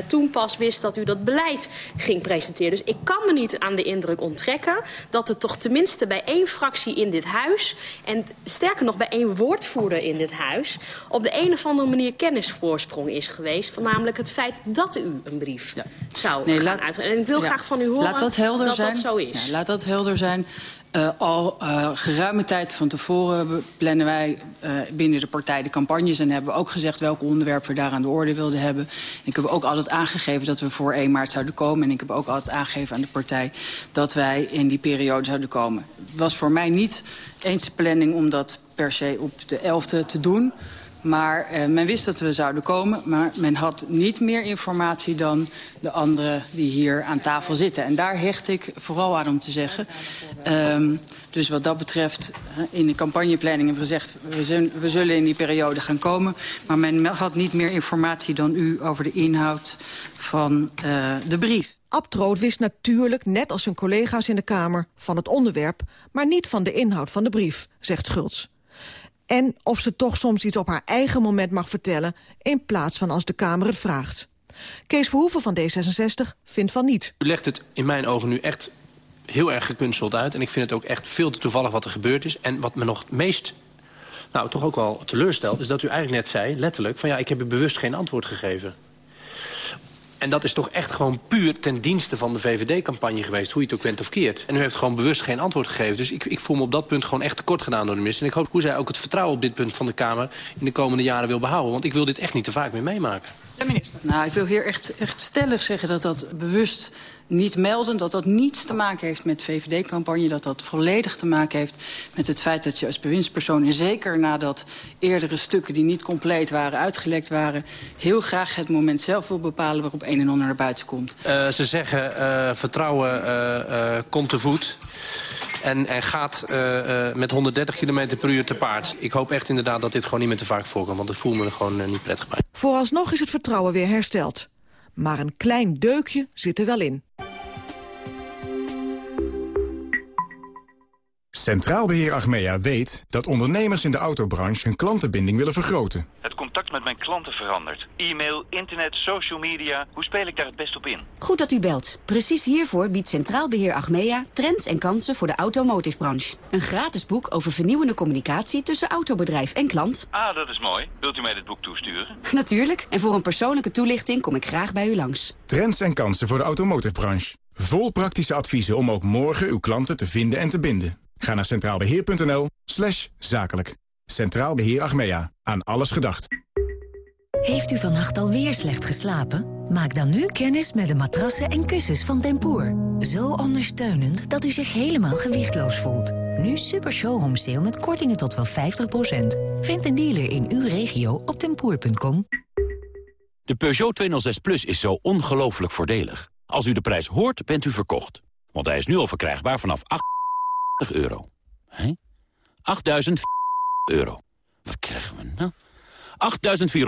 toen pas wist dat u dat beleid ging presenteren. Dus ik kan me niet aan de indruk onttrekken... dat er toch tenminste bij één fractie in dit huis... en sterker nog bij één woordvoerder in dit huis... op de een of andere manier kennisvoorsprong is geweest... van namelijk het feit dat u een brief ja. zou nee, gaan. En ik wil ja. graag van u horen laat dat, helder dat zijn. dat zo is. Ja, laat dat helder zijn. Uh, al uh, geruime tijd van tevoren plannen wij uh, binnen de partij de campagnes... en hebben we ook gezegd welke onderwerpen we daar aan de orde wilden hebben. En ik heb ook altijd aangegeven dat we voor 1 maart zouden komen. En ik heb ook altijd aangegeven aan de partij dat wij in die periode zouden komen. Het was voor mij niet eens de planning om dat per se op de 11e te doen... Maar uh, men wist dat we zouden komen, maar men had niet meer informatie dan de anderen die hier aan tafel zitten. En daar hecht ik vooral aan om te zeggen. Um, dus wat dat betreft, in de campagneplanning hebben we gezegd... We zullen, in die periode gaan komen. Maar men had niet meer informatie dan u over de inhoud van uh, de brief. Abtroot wist natuurlijk, net als zijn collega's in de Kamer... van het onderwerp, maar niet van de inhoud van de brief, zegt Schultz en of ze toch soms iets op haar eigen moment mag vertellen... in plaats van als de Kamer het vraagt. Kees Verhoeven van D66 vindt van niet. U legt het in mijn ogen nu echt heel erg gekunsteld uit... en ik vind het ook echt veel te toevallig wat er gebeurd is. En wat me nog het meest nou, toch ook wel teleurstelt... is dat u eigenlijk net zei, letterlijk... van ja, ik heb u bewust geen antwoord gegeven. En dat is toch echt gewoon puur ten dienste van de VVD-campagne geweest... hoe je het ook went of keert. En u heeft gewoon bewust geen antwoord gegeven. Dus ik, ik voel me op dat punt gewoon echt tekort gedaan door de minister. En ik hoop hoe zij ook het vertrouwen op dit punt van de Kamer... in de komende jaren wil behouden. Want ik wil dit echt niet te vaak meer meemaken. De minister. Nou, ik wil hier echt, echt stellig zeggen dat dat bewust niet melden... dat dat niets te maken heeft met VVD-campagne... dat dat volledig te maken heeft met het feit dat je als bewindspersoon... en zeker nadat eerdere stukken die niet compleet waren, uitgelekt waren... heel graag het moment zelf wil bepalen waarop een en ander naar buiten komt. Uh, ze zeggen uh, vertrouwen uh, komt te voet. En, en gaat uh, uh, met 130 km per uur te paard. Ik hoop echt inderdaad dat dit gewoon niet meer te vaak voorkomt. Want het voelt me er gewoon uh, niet prettig bij. Vooralsnog is het vertrouwen weer hersteld. Maar een klein deukje zit er wel in. Centraal Beheer Achmea weet dat ondernemers in de autobranche hun klantenbinding willen vergroten. Het contact met mijn klanten verandert. E-mail, internet, social media. Hoe speel ik daar het best op in? Goed dat u belt. Precies hiervoor biedt Centraal Beheer Achmea trends en kansen voor de automotive-branche. Een gratis boek over vernieuwende communicatie tussen autobedrijf en klant. Ah, dat is mooi. Wilt u mij dit boek toesturen? (laughs) Natuurlijk. En voor een persoonlijke toelichting kom ik graag bij u langs. Trends en kansen voor de automotive-branche. Vol praktische adviezen om ook morgen uw klanten te vinden en te binden. Ga naar centraalbeheer.nl slash zakelijk. Centraal Beheer Achmea. Aan alles gedacht. Heeft u vannacht alweer slecht geslapen? Maak dan nu kennis met de matrassen en kussens van Tempoor. Zo ondersteunend dat u zich helemaal gewichtloos voelt. Nu super showroom sale met kortingen tot wel 50%. Vind een dealer in uw regio op tempoor.com. De Peugeot 206 Plus is zo ongelooflijk voordelig. Als u de prijs hoort, bent u verkocht. Want hij is nu al verkrijgbaar vanaf 8 euro. Hé? 8.000 euro. Wat krijgen we nou? 8.400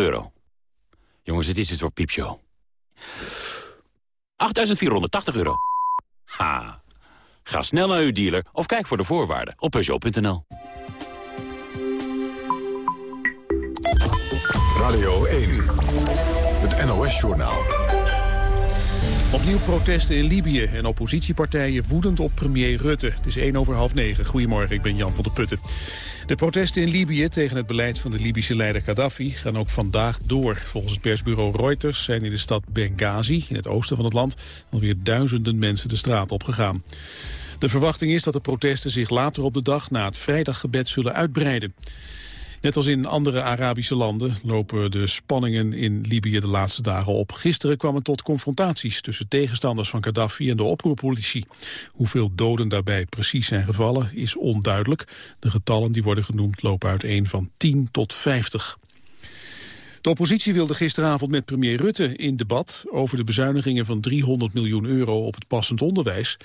euro. Jongens, dit is het voor piepshow. 8.480 euro. Ha. Ga snel naar uw dealer of kijk voor de voorwaarden op Peugeot.nl. Radio 1. Het NOS-journaal. Opnieuw protesten in Libië en oppositiepartijen woedend op premier Rutte. Het is 1 over half 9. Goedemorgen, ik ben Jan van der Putten. De protesten in Libië tegen het beleid van de Libische leider Gaddafi gaan ook vandaag door. Volgens het persbureau Reuters zijn in de stad Benghazi, in het oosten van het land, alweer duizenden mensen de straat opgegaan. De verwachting is dat de protesten zich later op de dag na het vrijdaggebed zullen uitbreiden. Net als in andere Arabische landen lopen de spanningen in Libië de laatste dagen op. Gisteren kwam het tot confrontaties tussen tegenstanders van Gaddafi en de oproerpolitie. Hoeveel doden daarbij precies zijn gevallen is onduidelijk. De getallen die worden genoemd lopen uiteen van 10 tot 50. De oppositie wilde gisteravond met premier Rutte in debat over de bezuinigingen van 300 miljoen euro op het passend onderwijs.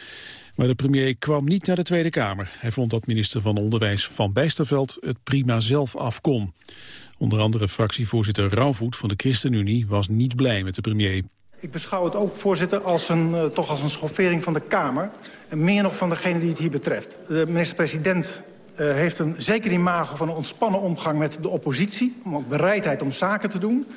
Maar de premier kwam niet naar de Tweede Kamer. Hij vond dat minister van Onderwijs Van Bijsterveld het prima zelf af kon. Onder andere fractievoorzitter Rauwvoet van de ChristenUnie was niet blij met de premier. Ik beschouw het ook, voorzitter, als een, uh, toch als een schoffering van de Kamer. En meer nog van degene die het hier betreft. De minister-president uh, heeft een zeker imago van een ontspannen omgang met de oppositie. Om ook bereidheid om zaken te doen.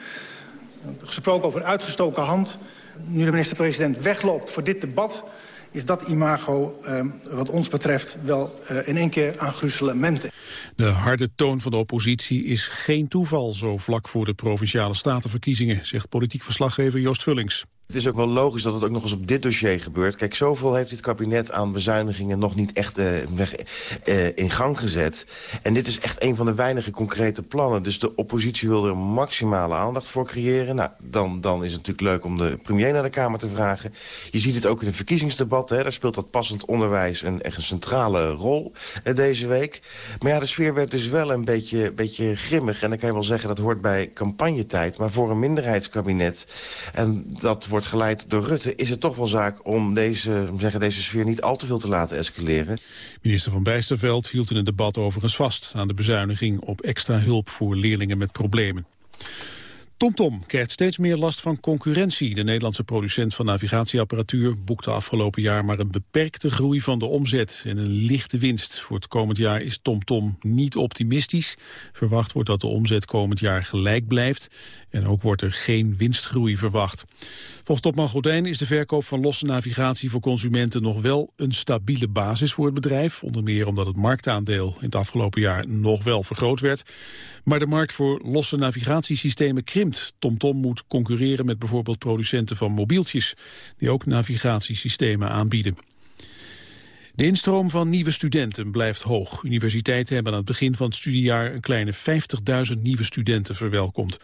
Gesproken over een uitgestoken hand. Nu de minister-president wegloopt voor dit debat is dat imago uh, wat ons betreft wel uh, in één keer aan gruzelementen. De harde toon van de oppositie is geen toeval... zo vlak voor de Provinciale Statenverkiezingen... zegt politiek verslaggever Joost Vullings. Het is ook wel logisch dat het ook nog eens op dit dossier gebeurt. Kijk, zoveel heeft dit kabinet aan bezuinigingen nog niet echt uh, uh, in gang gezet. En dit is echt een van de weinige concrete plannen. Dus de oppositie wil er maximale aandacht voor creëren. Nou, dan, dan is het natuurlijk leuk om de premier naar de Kamer te vragen. Je ziet het ook in de verkiezingsdebatten. Daar speelt dat passend onderwijs een, echt een centrale rol uh, deze week. Maar ja, de sfeer werd dus wel een beetje, beetje grimmig. En dan kan je wel zeggen dat hoort bij campagnetijd. Maar voor een minderheidskabinet... en dat wordt geleid door Rutte... is het toch wel zaak om deze, zeggen, deze sfeer niet al te veel te laten escaleren. Minister van Bijsterveld hield in het debat overigens vast... aan de bezuiniging op extra hulp voor leerlingen met problemen. TomTom krijgt steeds meer last van concurrentie. De Nederlandse producent van navigatieapparatuur boekte afgelopen jaar maar een beperkte groei van de omzet en een lichte winst. Voor het komend jaar is TomTom niet optimistisch. Verwacht wordt dat de omzet komend jaar gelijk blijft en ook wordt er geen winstgroei verwacht. Volgens topman Gordijn is de verkoop van losse navigatie voor consumenten nog wel een stabiele basis voor het bedrijf. Onder meer omdat het marktaandeel in het afgelopen jaar nog wel vergroot werd. Maar de markt voor losse navigatiesystemen krimpt. TomTom moet concurreren met bijvoorbeeld producenten van mobieltjes... die ook navigatiesystemen aanbieden. De instroom van nieuwe studenten blijft hoog. Universiteiten hebben aan het begin van het studiejaar een kleine 50.000 nieuwe studenten verwelkomd.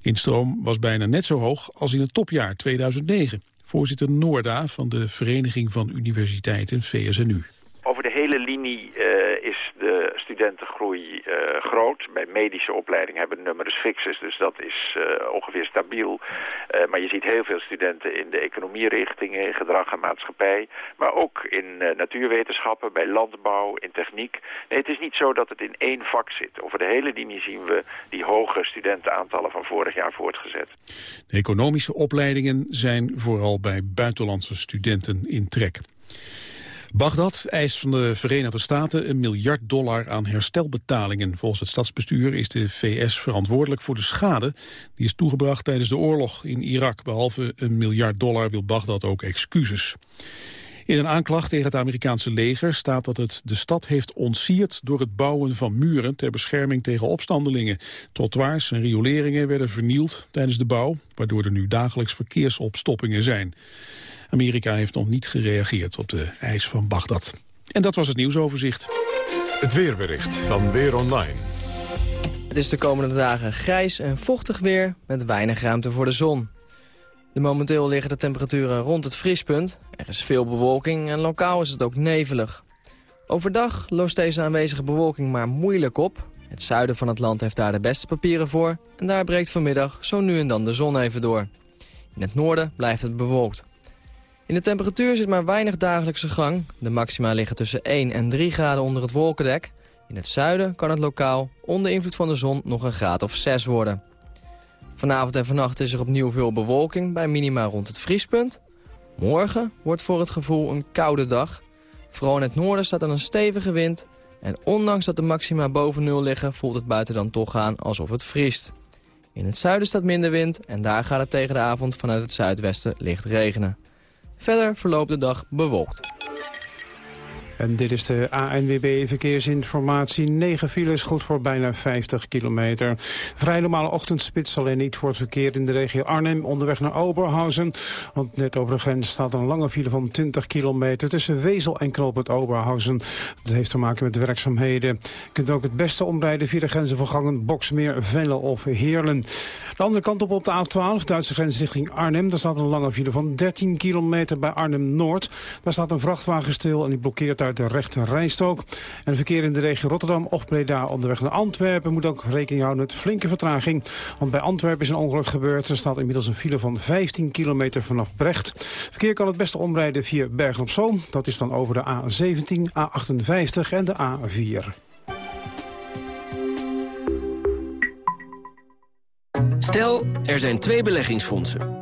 Instroom was bijna net zo hoog als in het topjaar 2009. Voorzitter Noorda van de Vereniging van Universiteiten VSNU. Over de hele linie is de studentengroei groot. Bij medische opleiding hebben de nummers fixes, dus dat is ongeveer stabiel. maar je ziet heel veel studenten in de economierichtingen, gedrag en maatschappij. Maar ook in natuurwetenschappen, bij landbouw, in techniek. Nee, het is niet zo dat het in één vak zit. Over de hele linie zien we die hoge studentenaantallen van vorig jaar voortgezet. De economische opleidingen zijn vooral bij buitenlandse studenten in trek. Bagdad eist van de Verenigde Staten een miljard dollar aan herstelbetalingen. Volgens het stadsbestuur is de VS verantwoordelijk voor de schade die is toegebracht tijdens de oorlog in Irak. Behalve een miljard dollar wil Bagdad ook excuses. In een aanklacht tegen het Amerikaanse leger staat dat het de stad heeft ontsierd door het bouwen van muren ter bescherming tegen opstandelingen. Trottoirs en rioleringen werden vernield tijdens de bouw, waardoor er nu dagelijks verkeersopstoppingen zijn. Amerika heeft nog niet gereageerd op de eis van Bagdad. En dat was het nieuwsoverzicht. Het weerbericht van Weer Online. Het is de komende dagen grijs en vochtig weer met weinig ruimte voor de zon. De momenteel liggen de temperaturen rond het vriespunt. Er is veel bewolking en lokaal is het ook nevelig. Overdag loost deze aanwezige bewolking maar moeilijk op. Het zuiden van het land heeft daar de beste papieren voor... en daar breekt vanmiddag zo nu en dan de zon even door. In het noorden blijft het bewolkt. In de temperatuur zit maar weinig dagelijkse gang. De maxima liggen tussen 1 en 3 graden onder het wolkendek. In het zuiden kan het lokaal onder invloed van de zon nog een graad of 6 worden. Vanavond en vannacht is er opnieuw veel bewolking bij minima rond het vriespunt. Morgen wordt voor het gevoel een koude dag. Vooral in het noorden staat er een stevige wind. En ondanks dat de maxima boven nul liggen voelt het buiten dan toch aan alsof het vriest. In het zuiden staat minder wind en daar gaat het tegen de avond vanuit het zuidwesten licht regenen. Verder verloopt de dag bewolkt. En dit is de ANWB Verkeersinformatie. 9 files, goed voor bijna 50 kilometer. Vrij normale ochtendspits, alleen niet voor het verkeer in de regio Arnhem. Onderweg naar Oberhausen. Want net over de grens staat een lange file van 20 kilometer... tussen Wezel en Knoopend Oberhausen. Dat heeft te maken met werkzaamheden. Je kunt ook het beste omrijden via de grenzenvergangen Boksmeer, Velle of Heerlen. De andere kant op op de A12, Duitse grens richting Arnhem. Daar staat een lange file van 13 kilometer bij Arnhem-Noord. Daar staat een vrachtwagen stil en die blokkeert uit de rechte rijstrook. En verkeer in de regio Rotterdam of Breda onderweg naar Antwerpen... moet ook rekening houden met flinke vertraging. Want bij Antwerpen is een ongeluk gebeurd. Er staat inmiddels een file van 15 kilometer vanaf Brecht. Verkeer kan het beste omrijden via Bergen op Zoom. Dat is dan over de A17, A58 en de A4. Stel, er zijn twee beleggingsfondsen.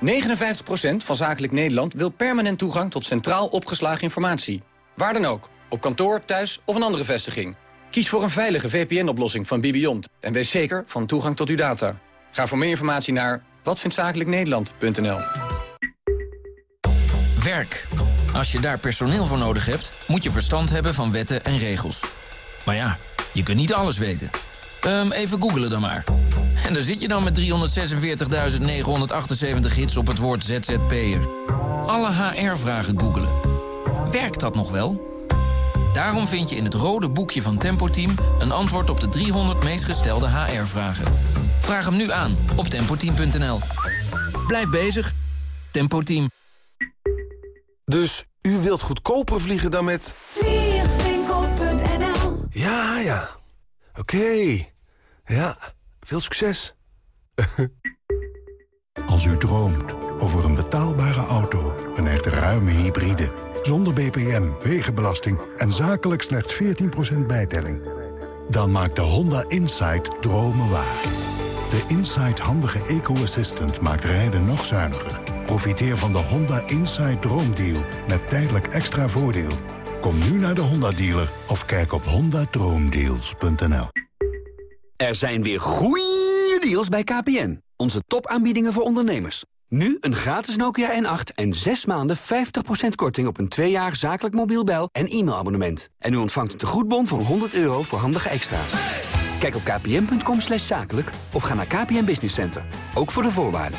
59% van Zakelijk Nederland wil permanent toegang tot centraal opgeslagen informatie. Waar dan ook, op kantoor, thuis of een andere vestiging. Kies voor een veilige VPN-oplossing van Bibiont en wees zeker van toegang tot uw data. Ga voor meer informatie naar watvindtzakelijknederland.nl Werk. Als je daar personeel voor nodig hebt, moet je verstand hebben van wetten en regels. Maar ja, je kunt niet alles weten. Um, even googelen dan maar. En daar zit je dan met 346.978 hits op het woord ZZP'er. Alle HR-vragen googelen. Werkt dat nog wel? Daarom vind je in het rode boekje van Tempo Team... een antwoord op de 300 meest gestelde HR-vragen. Vraag hem nu aan op tempoteam.nl. Blijf bezig. Tempo Team. Dus u wilt goedkoper vliegen dan met... Vliegwinkel.nl Ja, ja. Oké. Ja, veel succes. (laughs) Als u droomt over een betaalbare auto, een echt ruime hybride... zonder BPM, wegenbelasting en zakelijk slechts 14% bijtelling... dan maakt de Honda Insight dromen waar. De Insight handige eco-assistant maakt rijden nog zuiniger. Profiteer van de Honda Insight Droomdeal met tijdelijk extra voordeel. Kom nu naar de Honda-dealer of kijk op hondadroomdeals.nl. Er zijn weer goeie deals bij KPN. Onze topaanbiedingen voor ondernemers. Nu een gratis Nokia N8 en 6 maanden 50% korting op een 2 jaar zakelijk mobiel bel- en e-mailabonnement. En u ontvangt een tegoedbon van 100 euro voor handige extra's. Kijk op kpn.com zakelijk of ga naar KPN Business Center. Ook voor de voorwaarden.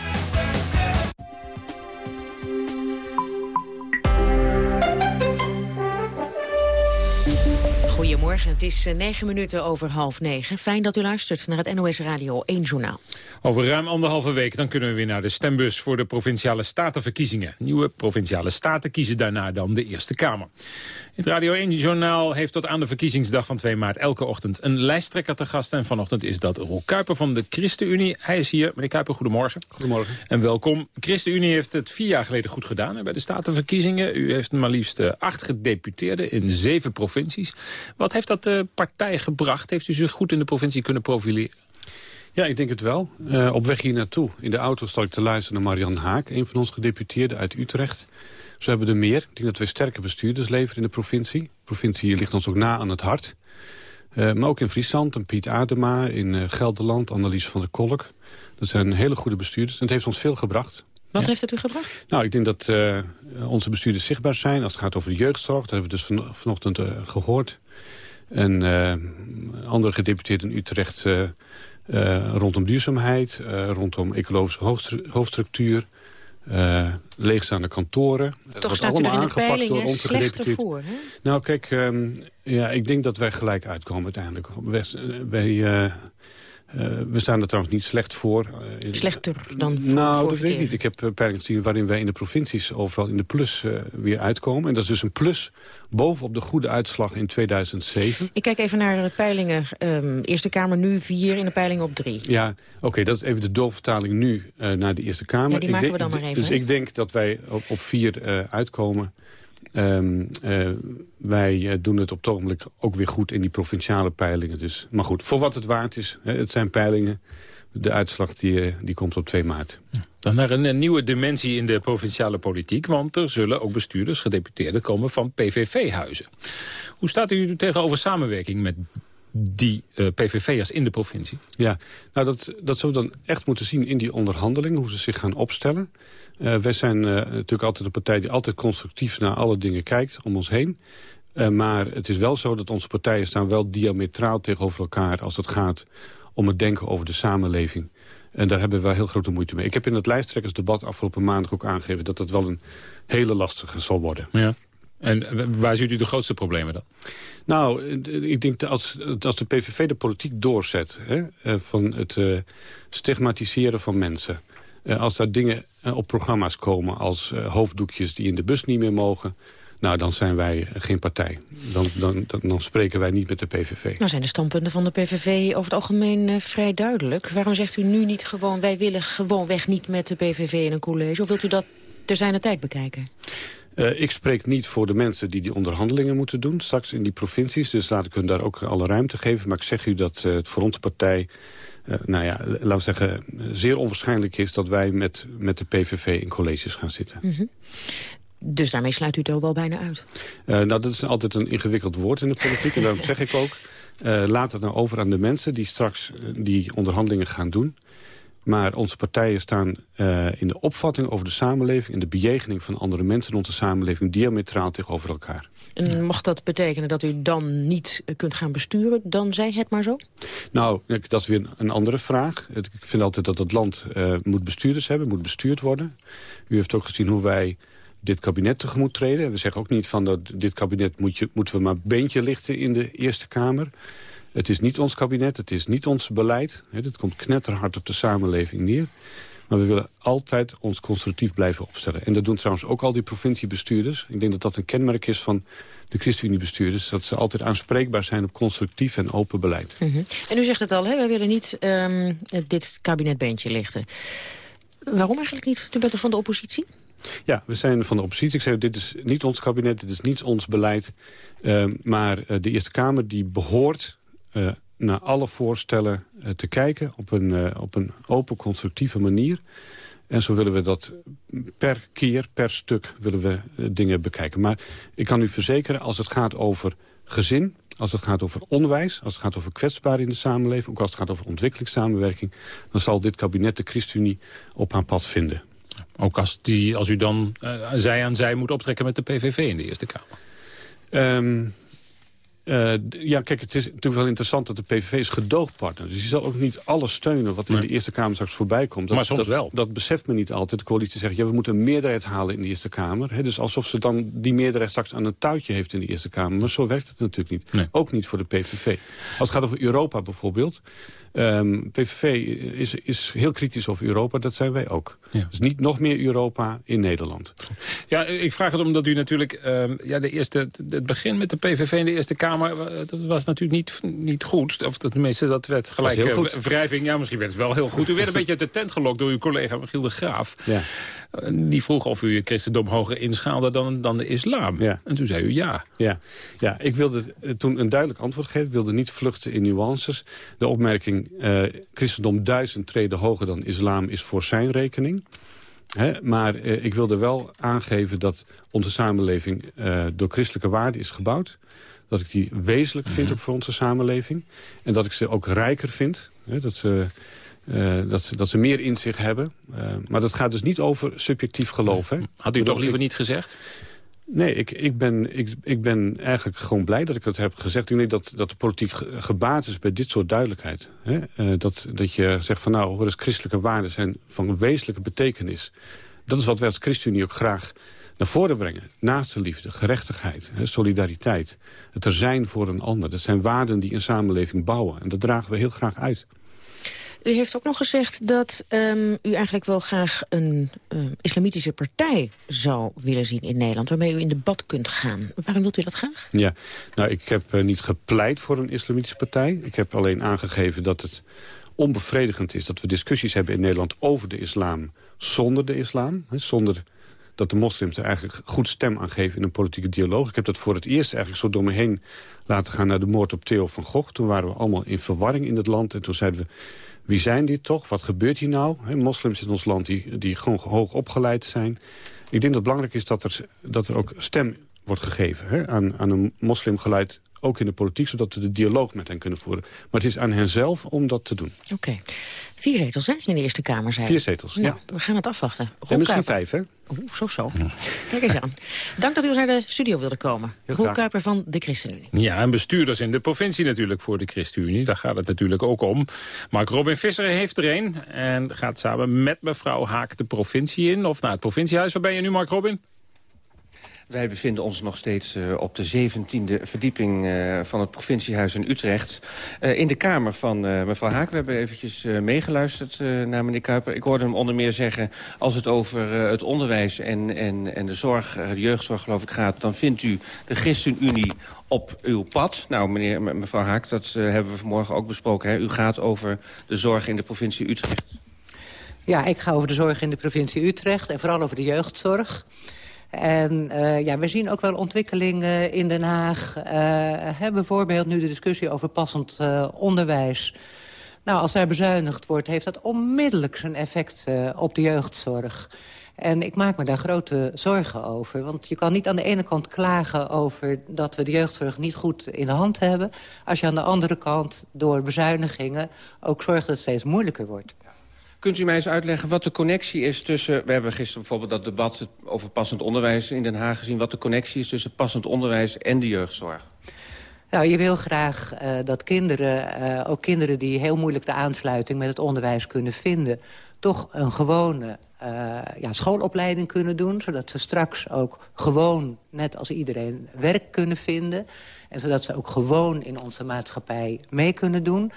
Goedemorgen, het is eh, negen minuten over half negen. Fijn dat u luistert naar het NOS Radio 1 Journaal. Over ruim anderhalve week dan kunnen we weer naar de stembus voor de Provinciale Statenverkiezingen. Nieuwe Provinciale Staten kiezen daarna dan de Eerste Kamer. Het Radio 1-journaal heeft tot aan de verkiezingsdag van 2 maart elke ochtend een lijsttrekker te gast. En vanochtend is dat Roel Kuiper van de ChristenUnie. Hij is hier. Meneer Kuiper, goedemorgen. Goedemorgen. En welkom. ChristenUnie heeft het vier jaar geleden goed gedaan hè, bij de Statenverkiezingen. U heeft maar liefst uh, acht gedeputeerden in zeven provincies. Wat heeft dat de uh, partij gebracht? Heeft u zich goed in de provincie kunnen profileren? Ja, ik denk het wel. Uh, op weg hier naartoe, in de auto, stal ik te luisteren naar Marian Haak... een van onze gedeputeerden uit Utrecht. Zo hebben we er meer. Ik denk dat we sterke bestuurders leveren in de provincie. De provincie ligt ons ook na aan het hart. Uh, maar ook in Friesland, en Piet Adema, in uh, Gelderland, Annelies van der Kolk. Dat zijn hele goede bestuurders en het heeft ons veel gebracht. Wat ja. heeft het u gebracht? Nou, ik denk dat uh, onze bestuurders zichtbaar zijn als het gaat over de jeugdzorg. Dat hebben we dus van, vanochtend gehoord. En andere gedeputeerden in Utrecht rondom duurzaamheid, rondom ecologische hoofdstructuur... Uh, leegstaande kantoren. Toch staat allemaal u er in de peilingen slechter voor, hè? Nou, kijk, um, ja, ik denk dat wij gelijk uitkomen uiteindelijk. Wij, wij uh, uh, we staan er trouwens niet slecht voor. Slechter dan voor Nou, dat weet ik niet. Ik heb peilingen gezien waarin wij in de provincies overal in de plus weer uitkomen. En dat is dus een plus bovenop de goede uitslag in 2007. Ik kijk even naar de peilingen. Um, Eerste Kamer nu vier, in de peilingen op drie. Ja, oké, okay, dat is even de doorvertaling nu naar de Eerste Kamer. Ja, die maken ik denk, we dan maar even. Dus he? ik denk dat wij op, op vier uitkomen. Um, uh, wij doen het op het ogenblik ook weer goed in die provinciale peilingen. Dus, maar goed, voor wat het waard is, het zijn peilingen. De uitslag die, die komt op 2 maart. Dan naar een, een, nieuwe dimensie in de provinciale politiek... want er zullen ook bestuurders, gedeputeerden komen van PVV-huizen. Hoe staat u tegenover samenwerking met die uh, PVV'ers in de provincie? Ja, nou dat, dat zullen we dan echt moeten zien in die onderhandelingen... hoe ze zich gaan opstellen. Uh, wij zijn uh, natuurlijk altijd een partij die altijd constructief naar alle dingen kijkt om ons heen. Uh, maar het is wel zo dat onze partijen staan wel diametraal tegenover elkaar... als het gaat om het denken over de samenleving. En daar hebben we wel heel grote moeite mee. Ik heb in het lijsttrekkersdebat afgelopen maandag ook aangegeven... dat dat wel een hele lastige zal worden. Ja. En waar ziet u de grootste problemen dan? Nou, ik denk dat als, als de PVV de politiek doorzet... Hè, van het uh, stigmatiseren van mensen... Uh, als daar dingen uh, op programma's komen als hoofddoekjes die in de bus niet meer mogen... Nou, dan zijn wij geen partij. Dan, dan, dan, dan, spreken wij niet met de PVV. Nou zijn de standpunten van de PVV over het algemeen uh, vrij duidelijk. Waarom zegt u nu niet gewoon... wij willen gewoonweg niet met de PVV in een college? Of wilt u dat ter zijner tijd bekijken? Uh, ik spreek niet voor de mensen die die onderhandelingen moeten doen... straks in die provincies, dus laat ik hun daar ook alle ruimte geven. Maar ik zeg u dat uh, het voor onze partij... Uh, nou ja, laten we zeggen, zeer onwaarschijnlijk is... dat wij met, met de PVV in colleges gaan zitten. Mm -hmm. Dus daarmee sluit u het ook wel bijna uit? Nou, dat is altijd een ingewikkeld woord in de politiek. en daarom zeg ik ook, laat het nou over aan de mensen... die straks die onderhandelingen gaan doen. Maar onze partijen staan in de opvatting over de samenleving... in de bejegening van andere mensen in onze samenleving... diametraal tegenover elkaar. En mag dat betekenen dat u dan niet kunt gaan besturen? Dan zei het maar zo? Nou, dat is weer een andere vraag. Ik vind altijd dat het land moet bestuurders hebben, moet bestuurd worden. U heeft ook gezien hoe wij dit kabinet tegemoet treden. We zeggen ook niet van dat dit kabinet moet je, moeten we maar beentje lichten in de Eerste Kamer. Het is niet ons kabinet, het is niet ons beleid. Het komt knetterhard op de samenleving neer. Maar we willen altijd ons constructief blijven opstellen. En dat doen trouwens ook al die provinciebestuurders. Ik denk dat dat een kenmerk is van de ChristenUnie-bestuurders... dat ze altijd aanspreekbaar zijn op constructief en open beleid. Mm -hmm. En u zegt het al, hè? wij willen niet um, dit kabinet beentje lichten. Waarom eigenlijk niet? U bent er van de oppositie? Ja, we zijn van de oppositie. Ik zei, dit is niet ons kabinet, dit is niet ons beleid. Uh, maar uh, de Eerste Kamer die behoort uh, naar alle voorstellen te kijken... Op een, op een open, constructieve manier. En zo willen we dat per keer, per stuk willen we dingen bekijken. Maar ik kan u verzekeren, als het gaat over gezin... als het gaat over onderwijs, als het gaat over kwetsbaren in de samenleving... ook als het gaat over ontwikkelingssamenwerking... dan zal dit kabinet de ChristenUnie op haar pad vinden. Ook als, die, als u dan uh, zij aan zij moet optrekken met de PVV in de Eerste Kamer. Um, uh, ja, kijk, het is natuurlijk wel interessant dat de PVV is gedoogpartner. Dus die zal ook niet alles steunen wat in de Eerste Kamer straks voorbij komt. Dat, maar soms dat, wel. Dat beseft men niet altijd. De coalitie zegt, ja, we moeten een meerderheid halen in de Eerste Kamer. He, dus alsof ze dan die meerderheid straks aan een touwtje heeft in de Eerste Kamer. Maar zo werkt het natuurlijk niet. Nee. Ook niet voor de PVV. Als het gaat over Europa bijvoorbeeld... Um, PVV is, is heel kritisch over Europa, dat zijn wij ook. Ja. Dus niet nog meer Europa in Nederland. Ja, ik vraag het omdat u natuurlijk... Um, ja, de eerste, het begin met de PVV in de Eerste Kamer... dat was natuurlijk niet, niet goed. Of tenminste, dat werd gelijk heel goed. wrijving. Ja, misschien werd het wel heel goed. U werd een (laughs) beetje uit de tent gelokt door uw collega Michiel de Graaf. Ja. Die vroeg of u het christendom hoger inschaalde dan, dan de islam. Ja. En toen zei u ja. Ja, ja ik wilde toen een duidelijk antwoord geven. Ik wilde niet vluchten in nuances. De opmerking, uh, christendom duizend treden hoger dan islam is voor zijn rekening. He, maar uh, ik wilde wel aangeven dat onze samenleving uh, door christelijke waarden is gebouwd. Dat ik die wezenlijk vind Mhm. mm -hmm. ook voor onze samenleving. En dat ik ze ook rijker vind. He, dat ze... Uh, dat, ze, dat ze meer in zich hebben. Uh, maar dat gaat dus niet over subjectief geloof. Hè? Had u toch liever niet gezegd? Nee, ik, ik, ben, ik, ik ben eigenlijk gewoon blij dat ik het heb gezegd. Ik denk dat, dat de politiek gebaat is bij dit soort duidelijkheid. Hè? Uh, dat, dat je zegt van nou, hoor eens, christelijke waarden zijn van wezenlijke betekenis. Dat is wat wij als ChristenUnie ook graag naar voren brengen. Naast de liefde, gerechtigheid, solidariteit. Het er zijn voor een ander. Dat zijn waarden die een samenleving bouwen. En dat dragen we heel graag uit. U heeft ook nog gezegd dat um, u eigenlijk wel graag een um, islamitische partij zou willen zien in Nederland... waarmee u in debat kunt gaan. Waarom wilt u dat graag? Ja, nou, ik heb uh, niet gepleit voor een islamitische partij. Ik heb alleen aangegeven dat het onbevredigend is... dat we discussies hebben in Nederland over de islam zonder de islam. Hè, zonder dat de moslims er eigenlijk goed stem aan geven in een politieke dialoog. Ik heb dat voor het eerst eigenlijk zo door me heen laten gaan... naar de moord op Theo van Gogh. Toen waren we allemaal in verwarring in het land. En toen zeiden we, wie zijn dit toch? Wat gebeurt hier nou? Moslims in ons land die, die gewoon hoog opgeleid zijn. Ik denk dat het belangrijk is dat er, dat er ook stem wordt gegeven aan, aan een moslimgeleid, ook in de politiek, zodat we de dialoog met hen kunnen voeren. Maar het is aan hen zelf om dat te doen. Oké. Okay. Vier zetels hè, in de Eerste Kamer zijn. Vier zetels, ja. We gaan het afwachten. En misschien vijf, hè? Oeh, zo zo. Ja. Kijk eens aan. Dank dat u naar de studio wilde komen. Roel Kuiper van de ChristenUnie. Ja, en bestuurders in de provincie natuurlijk voor de ChristenUnie. Daar gaat het natuurlijk ook om. Mark Robin Visser heeft er een. En gaat samen met mevrouw Haak de provincie in. Of naar het provinciehuis. Waar ben je nu, Mark Robin? Wij bevinden ons nog steeds uh, op de 17e verdieping uh, van het provinciehuis in Utrecht. Uh, in de kamer van mevrouw Haak. We hebben eventjes meegeluisterd naar meneer Kuiper. Ik hoorde hem onder meer zeggen... als het over het onderwijs en, en, en de zorg, de jeugdzorg geloof ik gaat... dan vindt u de ChristenUnie op uw pad. Nou, meneer, mevrouw Haak, dat hebben we vanmorgen ook besproken. Hè? U gaat over de zorg in de provincie Utrecht. Ja, ik ga over de zorg in de provincie Utrecht en vooral over de jeugdzorg. En uh, ja, we zien ook wel ontwikkelingen in Den Haag. Uh, hè, bijvoorbeeld nu de discussie over passend uh, onderwijs. Nou, als daar bezuinigd wordt, heeft dat onmiddellijk zijn effect op de jeugdzorg. En ik maak me daar grote zorgen over. Want je kan niet aan de ene kant klagen over dat we de jeugdzorg niet goed in de hand hebben... als je aan de andere kant door bezuinigingen ook zorgt dat het steeds moeilijker wordt. Kunt u mij eens uitleggen wat de connectie is tussen... we hebben gisteren bijvoorbeeld dat debat over passend onderwijs in Den Haag gezien... wat de connectie is tussen passend onderwijs en de jeugdzorg? Nou, je wil graag uh, dat kinderen, uh, ook kinderen die heel moeilijk de aansluiting met het onderwijs kunnen vinden... toch een gewone uh, ja, schoolopleiding kunnen doen... zodat ze straks ook gewoon, net als iedereen, werk kunnen vinden... en zodat ze ook gewoon in onze maatschappij mee kunnen doen...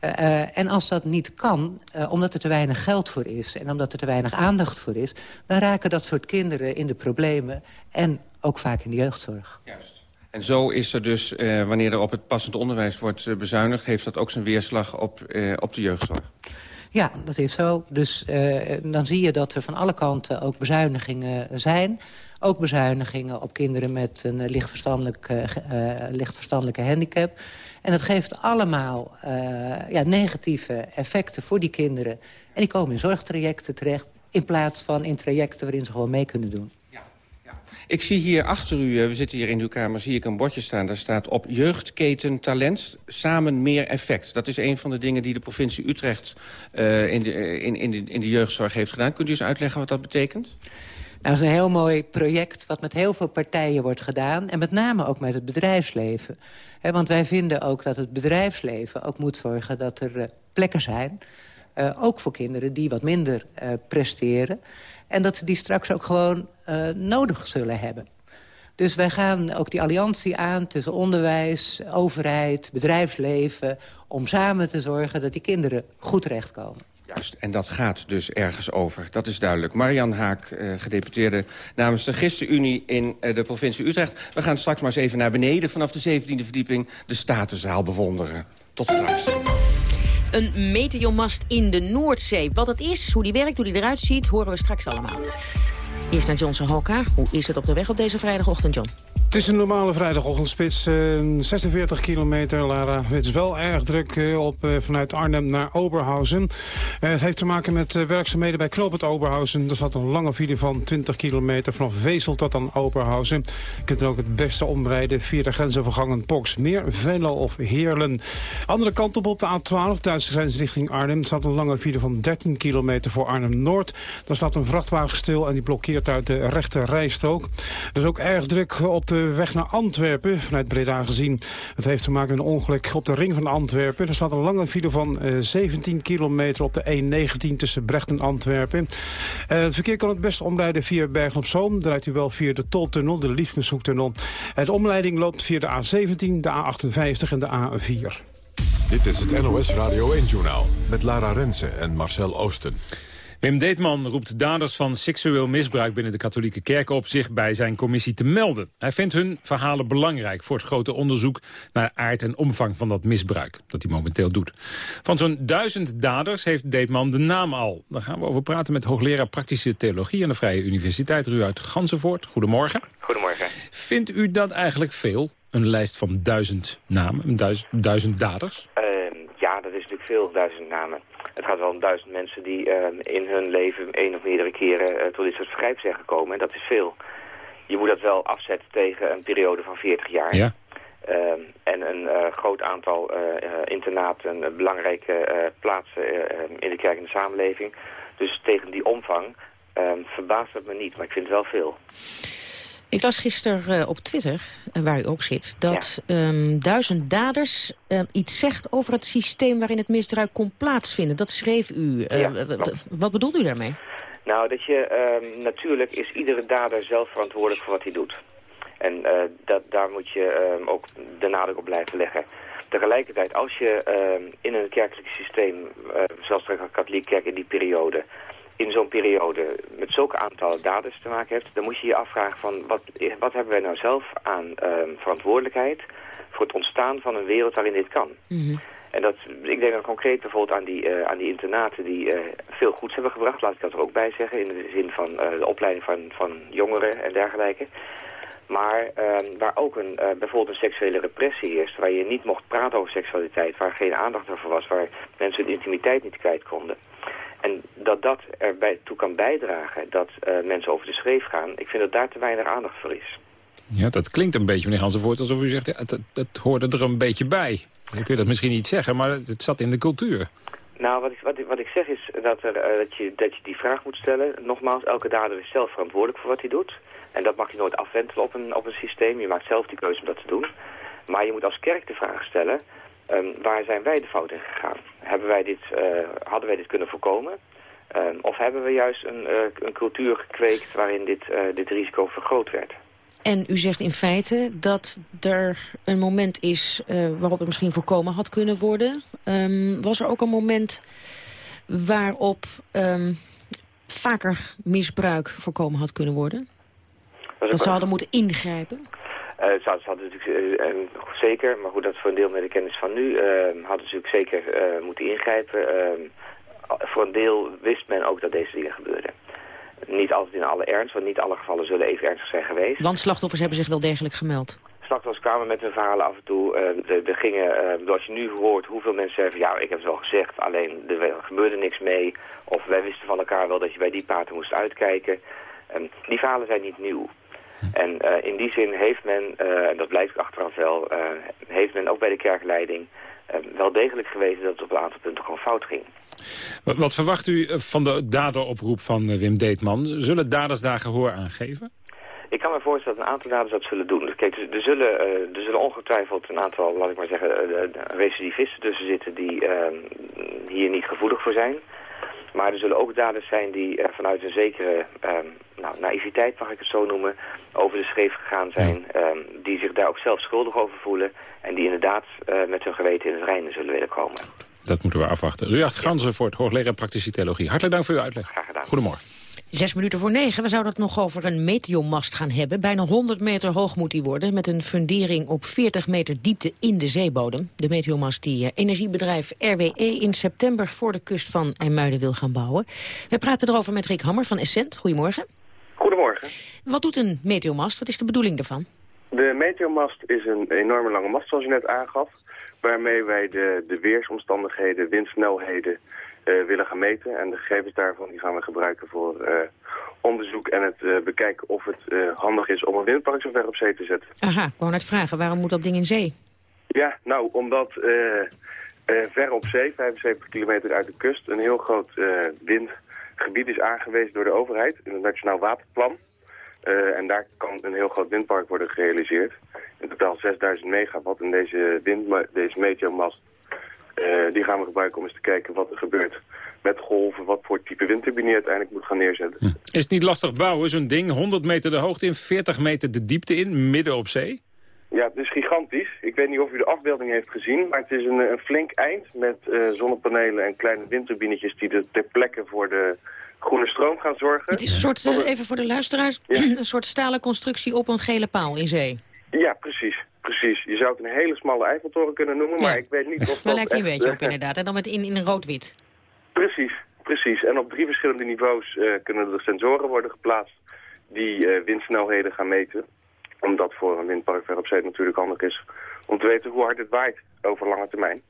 Uh, en als dat niet kan, uh, omdat er te weinig geld voor is... en omdat er te weinig aandacht voor is... dan raken dat soort kinderen in de problemen... en ook vaak in de jeugdzorg. Juist. En zo is er dus, uh, wanneer er op het passend onderwijs wordt bezuinigd... heeft dat ook zijn weerslag op, op de jeugdzorg? Ja, dat is zo. Dus dan zie je dat er van alle kanten ook bezuinigingen zijn... Ook bezuinigingen op kinderen met een lichtverstandelijk, lichtverstandelijke handicap... En dat geeft allemaal uh, ja, negatieve effecten voor die kinderen. En die komen in zorgtrajecten terecht... in plaats van in trajecten waarin ze gewoon mee kunnen doen. Ik zie hier achter u, eh, we zitten hier in uw kamer, zie ik een bordje staan. Daar staat op jeugdketen talent, samen meer effect. Dat is een van de dingen die de provincie Utrecht uh, in, de, in, in, de, in de jeugdzorg heeft gedaan. Kunt u eens uitleggen wat dat betekent? Nou, dat is een heel mooi project wat met heel veel partijen wordt gedaan. En met name ook met het bedrijfsleven. Want wij vinden ook dat het bedrijfsleven ook moet zorgen dat er uh, plekken zijn... Uh, ook voor kinderen die wat minder uh, presteren. En dat ze die straks ook gewoon nodig zullen hebben. Dus wij gaan ook die alliantie aan tussen onderwijs, overheid, bedrijfsleven... om samen te zorgen dat die kinderen goed terechtkomen. Juist, en dat gaat dus ergens over. Dat is duidelijk. Marian Haak, uh, gedeputeerde namens de ChristenUnie in uh, de provincie Utrecht. We gaan straks maar eens even naar beneden vanaf de 17e verdieping... de Statenzaal bewonderen. Tot straks. Een meteomast in de Noordzee. Wat het is, hoe die werkt, hoe die eruit ziet, horen we straks allemaal. Eerst naar Johnson Hoka. Hoe is het op de weg op deze vrijdagochtend, John? Het is een normale vrijdagochtendspits. Uh, 46 kilometer, Lara. Het is wel erg druk uh, op, uh, vanuit Arnhem naar Oberhausen. het heeft te maken met werkzaamheden bij Knoopend Oberhausen. Er staat een lange file van 20 kilometer vanaf Vezel tot aan Oberhausen. Je kunt ook het beste omrijden via de grensovergangen Pox. Meer Venlo of Heerlen. Andere kant op op de A12, Duitse grens richting Arnhem. Staat een lange file van 13 kilometer voor Arnhem-Noord. Daar staat een vrachtwagen stil en die blokkeert uit de rechte rijstrook. Is ook erg druk op de weg naar Antwerpen, vanuit Breda gezien. Het heeft te maken met een ongeluk op de ring van Antwerpen. Er staat een lange file van uh, 17 kilometer op de E19 tussen Brecht en Antwerpen. Uh, het verkeer kan het best omleiden via Bergen op Zoom. Draait u wel via de Toltunnel, de Liefkenshoektunnel. De omleiding loopt via de A17, de A58 en de A4. Dit is het NOS Radio 1-journaal met Lara Rensen en Marcel Oosten. Wim Deetman roept daders van seksueel misbruik binnen de katholieke kerk op zich bij zijn commissie te melden. Hij vindt hun verhalen belangrijk voor het grote onderzoek naar aard en omvang van dat misbruik dat hij momenteel doet. Van zo'n duizend daders heeft Deetman de naam al. Daar gaan we over praten met hoogleraar praktische theologie aan de Vrije Universiteit Ruud Gansenvoort. Goedemorgen. Goedemorgen. Vindt u dat eigenlijk veel? Een lijst van duizend namen, duizend, duizend daders? Uh, ja, dat is natuurlijk veel, duizend namen. Het gaat wel om duizend mensen die uh, in hun leven één of meerdere keren uh, tot dit soort vergrijp zijn gekomen. En dat is veel. Je moet dat wel afzetten tegen een periode van 40 jaar. Ja. Uh, en een uh, groot aantal internaten, belangrijke plaatsen in de kerk en de samenleving. Dus tegen die omvang ehm, verbaast het me niet, maar ik vind het wel veel. Ik las gisteren uh, op Twitter, uh, waar u ook zit, dat ja. um, duizend daders uh, iets zegt over het systeem waarin het misbruik kon plaatsvinden. Dat schreef u. Ja, wat bedoelt u daarmee? Nou, dat je um, natuurlijk is iedere dader zelf verantwoordelijk voor wat hij doet. En dat, daar moet je ook de nadruk op blijven leggen. Tegelijkertijd, als je in een kerkelijk systeem, zoals de katholieke kerk in die periode in zo'n periode met zulke aantallen daders te maken hebt... dan moet je je afvragen van wat, wat hebben wij nou zelf aan um, verantwoordelijkheid... voor het ontstaan van een wereld waarin dit kan. Mm -hmm. En dat, ik denk dan concreet bijvoorbeeld aan die, uh, aan die internaten die uh, veel goeds hebben gebracht. Laat ik dat er ook bij zeggen, in de zin van uh, de opleiding van, van jongeren en dergelijke. Maar uh, waar ook een, bijvoorbeeld een seksuele repressie is, waar je niet mocht praten over seksualiteit, waar geen aandacht over was, waar mensen hun intimiteit niet kwijt konden. En dat dat erbij toe kan bijdragen dat uh, mensen over de schreef gaan, ik vind dat daar te weinig aandacht voor is. Ja, dat klinkt een beetje, meneer Hansenvoort, alsof u zegt, ja, het, het hoorde er een beetje bij. Dan kun je dat misschien niet zeggen, maar het, het zat in de cultuur. Nou, wat ik, wat ik, wat ik zeg is dat, er, uh, dat, je, dat je die vraag moet stellen. Nogmaals, elke dader is zelf verantwoordelijk voor wat hij doet. En dat mag je nooit afwentelen op een, op een systeem. Je maakt zelf die keuze om dat te doen. Maar je moet als kerk de vraag stellen... Um, waar zijn wij de fout in gegaan? Hebben wij dit, uh, hadden wij dit kunnen voorkomen? Um, of hebben we juist een, uh, een cultuur gekweekt waarin dit, uh, dit risico vergroot werd? En u zegt in feite dat er een moment is waarop het misschien voorkomen had kunnen worden. Um, was er ook een moment waarop vaker misbruik voorkomen had kunnen worden? Dat, dat ze hadden moeten ingrijpen? Uh, ze hadden natuurlijk uh, zeker, maar goed, dat is voor een deel met de kennis van nu, uh, hadden ze natuurlijk zeker moeten ingrijpen. voor een deel wist men ook dat deze dingen gebeurden. Niet altijd in alle ernst, want niet alle gevallen zullen even ernstig zijn geweest. Want slachtoffers hebben zich wel degelijk gemeld? Slachtoffers kwamen met hun verhalen af en toe. er gingen, als je nu hoort hoeveel mensen zeggen, ja, ik heb het wel gezegd, alleen er gebeurde niks mee. Of wij wisten van elkaar wel dat je bij die paten moest uitkijken. die verhalen zijn niet nieuw. En eh, in die zin heeft men, eh, en dat blijkt achteraf wel, eh, heeft men ook bij de kerkleiding wel degelijk gewezen dat het op een aantal punten gewoon fout ging. Wat, wat verwacht u van de daderoproep van Wim Deetman? Zullen daders daar gehoor aan geven? Ik kan me voorstellen dat een aantal daders dat zullen doen. Dus kijk, er zullen, er zullen ongetwijfeld een aantal, laat ik maar zeggen, recidivisten tussen zitten die hier niet gevoelig voor zijn. Maar er zullen ook daders zijn die vanuit een zekere nou, naïviteit, mag ik het zo noemen, over de schreef gegaan zijn. Ehm, die zich daar ook zelf schuldig over voelen. En die inderdaad uh, met hun geweten in het reinen zullen willen komen. Dat moeten we afwachten. Ruud Granzen voor het hoogleraar praktische theologie. Hartelijk dank voor uw uitleg. Graag gedaan. Goedemorgen. Zes minuten voor negen. We zouden het nog over een meteomast gaan hebben. Bijna 100 meter hoog moet die worden... met een fundering op 40 meter diepte in de zeebodem. De meteomast die eh, energiebedrijf RWE in september... voor de kust van IJmuiden wil gaan bouwen. We praten erover met Rick Hammer van Essent. Goedemorgen. Goedemorgen. Wat doet een meteomast? Wat is de bedoeling ervan? De meteomast is een enorme lange mast, zoals u net aangaf... waarmee wij de, de weersomstandigheden, windsnelheden willen gaan meten. En de gegevens daarvan die gaan we gebruiken voor uh, onderzoek en het uh, bekijken of het handig is om een windpark zo ver op zee te zetten. Aha, ik wou net vragen, waarom moet dat ding in zee? Ja, nou, omdat ver op zee, 75 kilometer uit de kust, een heel groot wind gebied is aangewezen door de overheid in het Nationaal Waterplan. Uh, en daar kan een heel groot windpark worden gerealiseerd. In totaal 6000 megawatt. En deze, wind, deze meteomast uh, die gaan we gebruiken om eens te kijken wat er gebeurt met golven. Wat voor type windturbine je uiteindelijk moet gaan neerzetten. Hm. Is het niet lastig bouwen, zo'n ding? 100 meter de hoogte in, 40 meter de diepte in, midden op zee? Ja, het is gigantisch. Ik weet niet of u de afbeelding heeft gezien, maar het is een, een flink eind met uh, zonnepanelen en kleine windturbinetjes die er ter plekke voor de groene stroom gaan zorgen. Het is een soort, uh, even voor de luisteraars, een soort stalen constructie op een gele paal in zee. Ja, precies. Precies. Je zou het een hele smalle Eiffeltoren kunnen noemen, maar ik weet niet of (laughs) dat... Daar lijkt hij een beetje op inderdaad. En dan met in, in rood-wit. Precies, precies. En op drie verschillende niveaus uh, kunnen er sensoren worden geplaatst die uh, windsnelheden gaan meten omdat voor een windpark ver op zee natuurlijk handig is om te weten hoe hard het waait over lange termijn.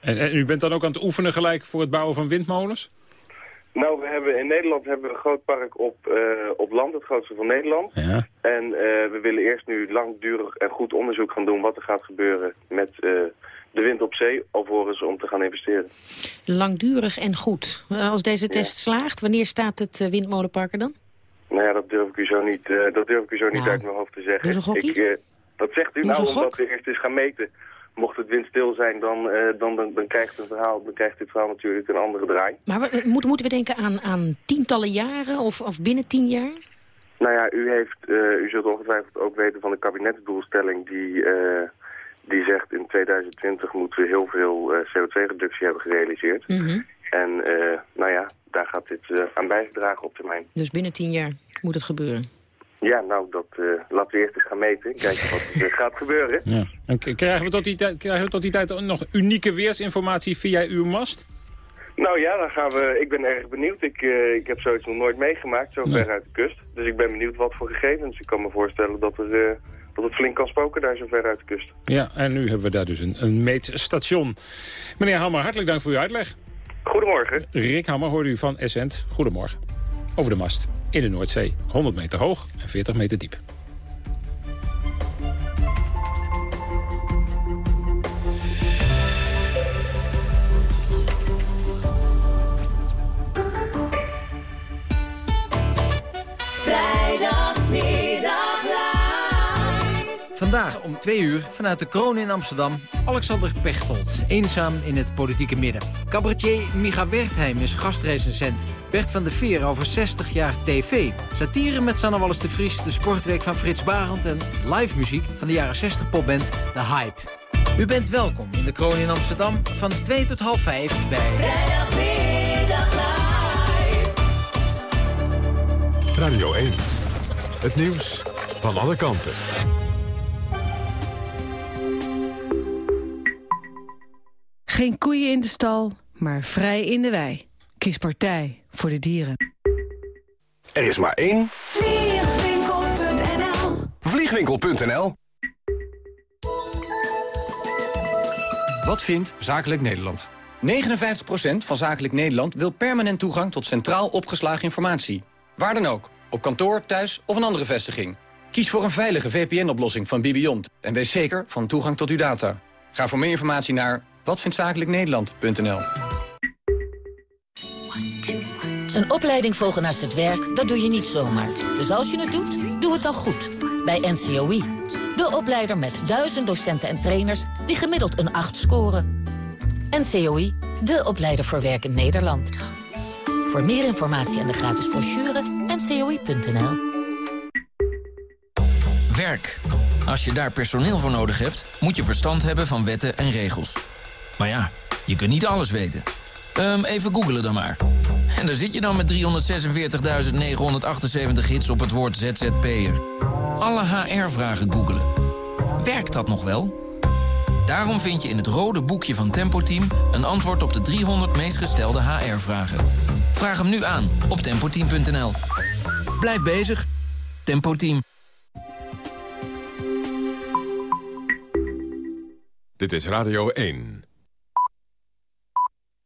En, en, u bent dan ook aan het oefenen gelijk voor het bouwen van windmolens? Nou, we hebben in Nederland hebben we een groot park op, uh, op land, het grootste van Nederland. Ja. En uh, we willen eerst nu langdurig en goed onderzoek gaan doen wat er gaat gebeuren met uh, de wind op zee, alvorens om te gaan investeren. Langdurig en goed. Als deze test ja. slaagt, wanneer staat het windmolenpark er dan? Nou ja, dat durf ik u zo niet, uh, dat durf ik u zo niet nou, uit mijn hoofd te zeggen. Ik, uh, dat zegt u nou omdat we eerst eens gaan meten. Mocht het windstil zijn, dan, uh, dan, dan, dan, krijgt het verhaal, dan krijgt dit verhaal natuurlijk een andere draai. Maar we, moeten, moeten we denken aan, aan tientallen jaren of, of binnen tien jaar? Nou ja, u, heeft, u zult ongetwijfeld ook weten van de kabinetsdoelstelling die, die zegt in 2020 moeten we heel veel CO2-reductie hebben gerealiseerd. Mm -hmm. En nou ja, daar gaat dit aan bijgedragen op termijn. Dus binnen tien jaar moet het gebeuren? Ja, nou, dat uh, laten we eerst eens gaan meten. Kijken wat er gaat gebeuren. Ja. En krijgen we, tot die tijd, krijgen we tot die tijd nog unieke weersinformatie via uw mast? Nou ja, dan gaan we, ik ben erg benieuwd. Ik, ik heb zoiets nog nooit meegemaakt, zo ver uit de kust. Dus ik ben benieuwd wat voor gegevens. Ik kan me voorstellen dat er dat het flink kan spoken daar zo ver uit de kust. Ja, en nu hebben we daar dus een, een meetstation. Meneer Hammer, hartelijk dank voor uw uitleg. Goedemorgen. Rick Hammer hoorde u van Essent. Goedemorgen. Over de mast in de Noordzee. 100 meter hoog en 40 meter diep. Vandaag om twee uur vanuit de kroon in Amsterdam... Alexander Pechtold, eenzaam in het politieke midden. Cabaretier Micha Wertheim is gastrecensent. Bert van de Veer over 60 jaar tv. Satire met Sanne Wallis de Vries, de sportweek van Frits Barend... en live muziek van de jaren 60 popband The Hype. U bent welkom in de kroon in Amsterdam van 2 tot half 5 bij... Radio 1. Het nieuws van alle kanten. Geen koeien in de stal, maar vrij in de wei. Kies partij voor de dieren. Er is maar één. Vliegwinkel.nl Vliegwinkel.nl Wat vindt Zakelijk Nederland? 59% van Zakelijk Nederland wil permanent toegang tot centraal opgeslagen informatie. Waar dan ook, op kantoor, thuis of een andere vestiging. Kies voor een veilige VPN-oplossing van Bibiont en wees zeker van toegang tot uw data. Ga voor meer informatie naar watvindtzakelijknederland.nl. Een opleiding volgen naast het werk, dat doe je niet zomaar. Dus als je het doet, doe het dan goed. Bij NCOI. De opleider met duizend docenten en trainers die gemiddeld een 8 scoren. NCOI, de opleider voor werk in Nederland. Voor meer informatie en de gratis brochure, ncoi.nl. Werk. Als je daar personeel voor nodig hebt, moet je verstand hebben van wetten en regels. Maar ja, je kunt niet alles weten. Ehm, even googelen dan maar. En daar zit je dan met 346.978 hits op het woord ZZP'er. Alle HR-vragen googelen. Werkt dat nog wel? Daarom vind je in het rode boekje van Tempo Team... een antwoord op de 300 meest gestelde HR-vragen. Vraag hem nu aan op tempoteam.nl. Blijf bezig. Tempo Team. Dit is Radio 1.